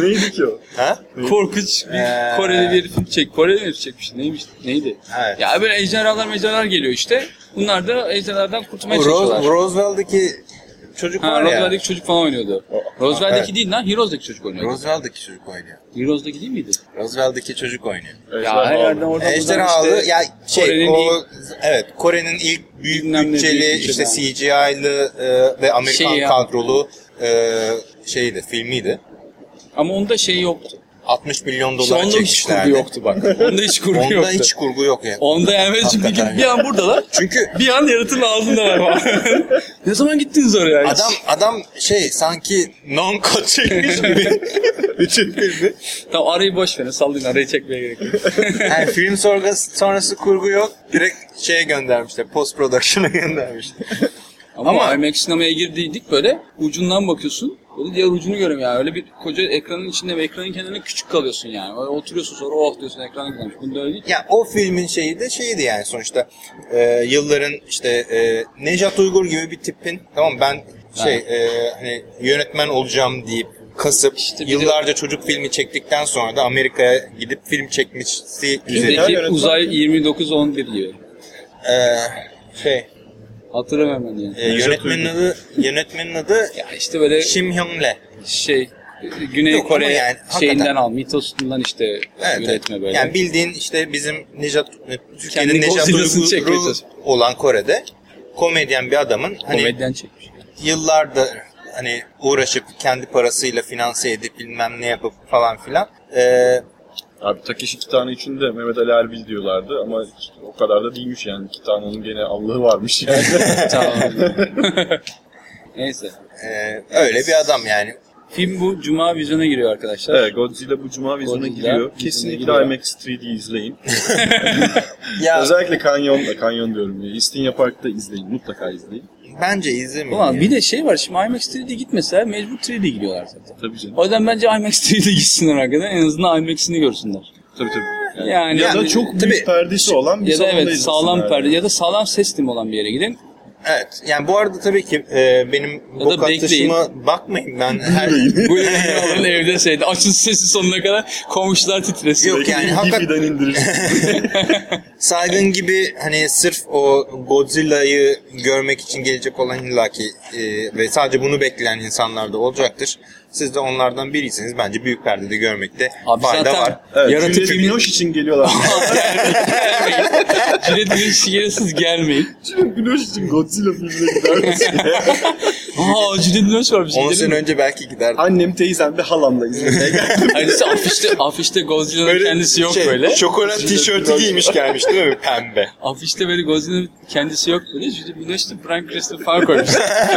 Neydi ki o? Ha? Korkunç bir Ee. Koreli bir film çek. Koreli bir herif çekmiş. Neymiş? Neydi? Evet. Ya böyle ejderhalar mejderhalar geliyor işte. Bunlar da ejderhalardan kurtulmaya Rose, çalışıyorlar. Roosevelt'deki çocuk Ha, var ya. Roosevelt'deki çocuk falan oynuyordu. Roosevelt'deki evet. değil lan, Heroes'daki çocuk oynuyordu. Roosevelt'deki çocuk oynuyor. Heroes'daki değil miydi? Roosevelt'deki çocuk oynuyor. Ya her yerden oradan buradan Ejderhalı işte ya şey Kore'nin o ilk- evet Kore'nin ilk büyük Bilmem ne bütçeli büyük işte bütçeli. CGI'lı e, ve Amerikan Şey ya. kadrolu e, şeydi filmiydi. Ama onda şey yoktu. 60 milyon İşte dolara onda hiç çekmişlerdi. kurgu yoktu bak. Onda hiç kurgu Onda yoktu. hiç kurgu yok ya. Onda yani böyle bir, an buradalar. Çünkü Bir an yaratığın ağzındalar ne zaman gittiniz oraya? Hiç. adam adam şey sanki non cut çekmiş gibi bütün filmi. Tamam arayı boş verin. Sallayın arayı çekmeye gerek yok. Yani film sonrası, sonrası kurgu yok. Direkt şeye göndermişler. Post production'a göndermişler. Ama, Ama- IMAX sinemaya girdiydik böyle ucundan bakıyorsun. Böyle diğer ucunu görüyorum yani. Öyle bir koca ekranın içinde ve ekranın kenarında küçük kalıyorsun yani. Öyle oturuyorsun sonra oh diyorsun ekrana gidiyormuş. Bunda öyle değil. Ya o filmin şeyi de şeydi yani sonuçta e, yılların işte e, Nejat Uygur gibi bir tipin tamam ben şey e, hani yönetmen olacağım deyip kasıp İşte bir de- yıllarca çocuk filmi çektikten sonra da Amerika'ya gidip film çekmişsi üzerine uzay 29-11 gibi. e, şey Hatırlamıyorum ben yani. e, Nejat yönetmenin adı yönetmenin adı Ya işte böyle Kim Hyung Le. şey Güney Yok Kore yani şeyinden hakikaten. al, mitosundan işte Evet, üretme evet. böyle. Yani bildiğin işte bizim Nejat Türkiye'nin Kendi Nejat Uygur'u olan Kore'de komedyen bir adamın hani Komedyen çekmiş. yıllardır hani uğraşıp kendi parasıyla finanse edip bilmem ne yapıp falan filan. Ee, Abi Takeshi Kitano için de Mehmet Ali Erbil diyorlardı ama işte o kadar da değilmiş yani. Kitano'nun gene Allah'ı varmış yani. tamam. Neyse. e, öyle bir adam yani. Film bu Cuma vizyona giriyor arkadaşlar. evet Godzilla bu cuma vizyona Godzilla vizyona Kesinlikle giriyor. IMAX 3D izleyin. Ya Özellikle Kanyon, Kanyon diyorum. ya. İstinye Park'ta izleyin. Mutlaka izleyin. bence izlemeyin. Ulan ya. bir de şey var şimdi IMAX 3D gitmeseler mecbur 3D gidiyorlar zaten. Tabii canım. O yüzden bence IMAX 3D gitsinler hakikaten en azından IMAX'ini görsünler. Tabii tabii. Yani, Ya da yani- çok büyük tabii. perdesi olan bir ya da evet sağlam perde ya da sağlam ses olan bir yere gidin. Evet. Yani bu arada tabii ki e, benim bu bekleyin. atışıma bakmayın ben her Bu yayını alın evde şeyde açın sesi sonuna kadar komşular titresin. Yok yani indirirsin. saygın gibi hani sırf o Godzilla'yı görmek için gelecek olan illaki e, ve sadece bunu bekleyen insanlar da olacaktır. Siz de onlardan biriyseniz bence büyük perdede görmekte Abi fayda zaten- var. evet, Yaratık Juliette filmi- Binoche için geliyorlar. Cüret bir gelirsiniz gelmeyin. Juliette Binoche için Godzilla filmine gider misin? Aa Cüret Binoche varmış. 10 gidelim sene önce belki giderdim. Annem, teyzem ve halamla izlemeye geldim. Hani işte afişte, afişte Godzilla'nın kendisi yok şey, böyle. Şokolat tişörtü giymiş gelmiş değil mi? Pembe. Afişte böyle Godzilla'nın kendisi yok böyle. Cüret Binoche de Brian Cranston falan koymuş.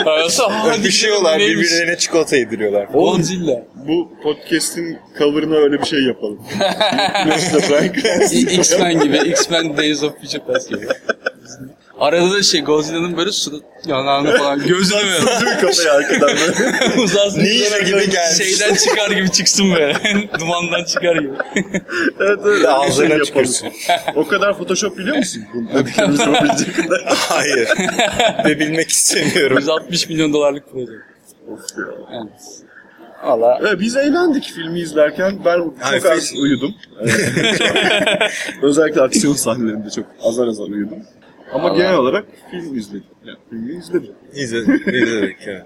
Arası Öpüşüyorlar birbirlerine çikolata yediriyorlar. Godzilla. Bu podcast'in cover'ına öyle bir şey yapalım. X-Men gibi. X-Men Days of Future Past gibi. Arada da şey Godzilla'nın böyle surat yanağını falan Değil mi kafayı arkadan böyle? uzarsın. Ninja gibi gelmiş. Şeyden çıkar gibi çıksın böyle. Dumandan çıkar gibi. evet evet. Ağzına öyle bir şey. O kadar Photoshop biliyor musun? Hayır. Ve bilmek istemiyorum. 160 milyon dolarlık proje. Of ya. Evet. Valla Evet, biz eğlendik filmi izlerken. Ben çok az uyudum. Özellikle aksiyon sahnelerinde çok azar azar uyudum. Ama Vallahi. genel olarak film izledim. Yani filmi izledim. İzledik. İzledik. evet.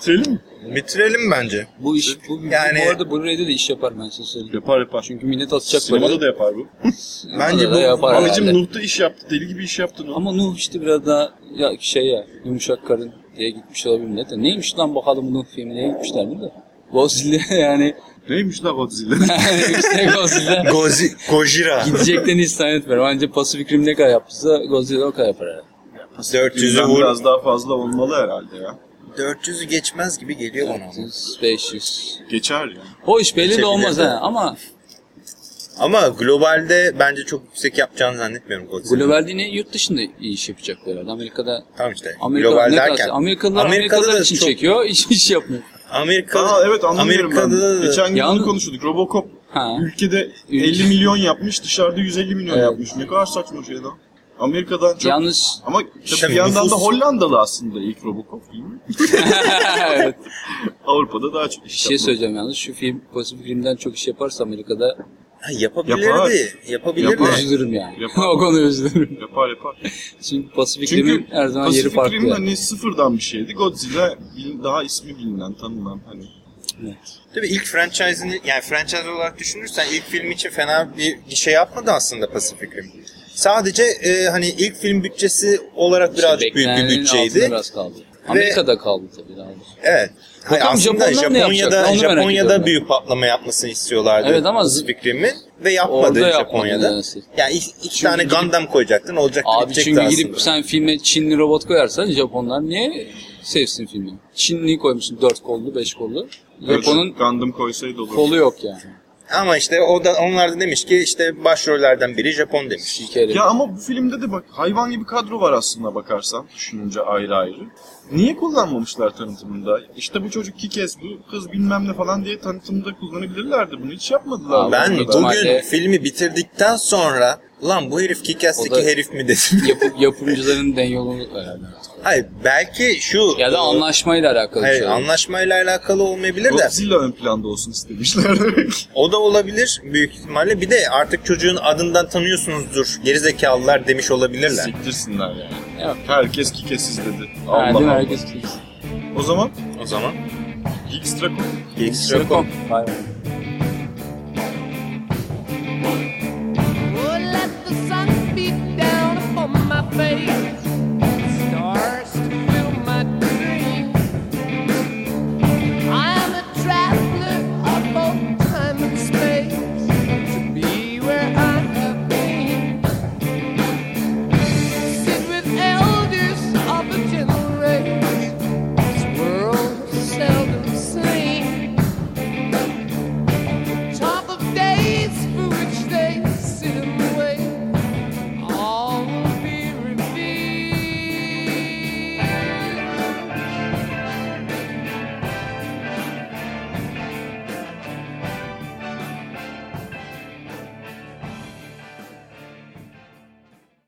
Bitirelim mi? Bitirelim bence. bu iş bu, Yani- bu arada Blu-ray'de de iş yapar ben size söyleyeyim. Yapar yapar. Çünkü millet atacak Sinemada böyle. da yapar bu. Bence bu yapar Abicim. Nuh da iş yaptı. Deli gibi iş yaptı Nuh. Ama Nuh işte biraz daha ya şey ya yumuşak karın diye gitmiş olabilir millet de. Neymiş lan bakalım Nuh filmine gitmişler mi de. Godzilla yani Neymiş la Godzilla? yani işte Godzilla Gozi, Gojira. gidecekten hiç zannetmiyorum. Anca Pacific Rim ne kadar yaptıysa Godzilla o kadar yapar herhalde. 400'ü Yüzden vur. biraz daha fazla olmalı herhalde ya. 400'ü geçmez gibi geliyor bana. 400, 500. Geçer yani. O iş belli de de. ha ama Ama globalde bence çok yüksek yapacağını zannetmiyorum Godzilla. globalde yine yurt dışında iyi iş yapacaklar herhalde. Amerika'da Tamam işte. Amerika, global ne derken. derken, Amerikalılar Amerika'da Amerikalılar da için çok- çekiyor, iş, iş yapmıyor. Amerika, Aa evet anlıyorum Amerika'da ben. da Geçen gün Yalnız- bunu konuşuyorduk. Robocop Ha. ülkede Ülke- 50 milyon yapmış, dışarıda 150 milyon Evet. yapmış. Ne kadar saçma şey lan. Amerika'dan çok... Yalnız Ama tabii Tabii bir yandan da Hollandalı aslında ilk Robocop değil mi? evet. Avrupa'da daha çok bir iş şey yapmadı. söyleyeceğim yalnız. Şu film Pacific Rim'den çok iş yaparsa Amerika'da Ha, yapabilirdi. Yapar. Yapabilirdi. Yapar. üzülürüm yani. Yapar. o konuda üzülürüm. Yapar yapar. Çünkü Pacific Çünkü Rim'in her zaman yeri Pacific farklı. Rim yani. hani sıfırdan bir şeydi. Godzilla daha ismi bilinen, tanınan hani. Evet. Tabii ilk franchise'ını yani franchise olarak düşünürsen ilk film için fena bir şey yapmadı aslında Pacific Rim. Sadece e, hani ilk film bütçesi olarak birazcık büyük bir bütçeydi. biraz kaldı. Amerika'da kaldı tabii daha doğrusu. Evet. Hayır, Bakalım aslında Japonlar ne Japonya'da merak Japonya'da büyük patlama yapmasını istiyorlardı. Evet ama Pacific Rim'in ve yapmadı Orada Japonya'da. Yani iki, iki Çünkü tane gidip- Gundam koyacaktın olacaktı Abi bitecekti çünkü aslında. gidip sen filme Çinli robot koyarsan Japonlar niye sevsin filmi? Çinliyi koymuşsun dört kollu, beş kollu. Japon'un Gundam koysaydı olur. kolu yok yani. Ama işte o da onlar da demiş ki işte başrollerden biri Japon demiş. Kere. Ya ama bu filmde de bak hayvan gibi kadro var aslında bakarsan düşününce ayrı ayrı. Niye kullanmamışlar tanıtımında? İşte bu çocuk kikes, bu kız bilmem ne falan diye tanıtımda kullanabilirlerdi. Bunu hiç yapmadılar. Ben bugün filmi bitirdikten sonra lan bu herif da- herif mi dedim. Yapı- yapımcıların den yolu herhalde. Hayır belki şu Ya da e, anlaşmayla alakalı Hayır şey. anlaşmayla alakalı olmayabilir de Godzilla ön planda olsun istemişler demek. o da olabilir büyük ihtimalle. Bir de artık çocuğun adından tanıyorsunuzdur. Gerizekalılar demiş olabilirler. Siktirsinler yani. Yok. Herkes kikesiz dedi. Allah? Allah. Herkes kimse. O zaman O zaman Geekstra Geekstra.com Vay be. face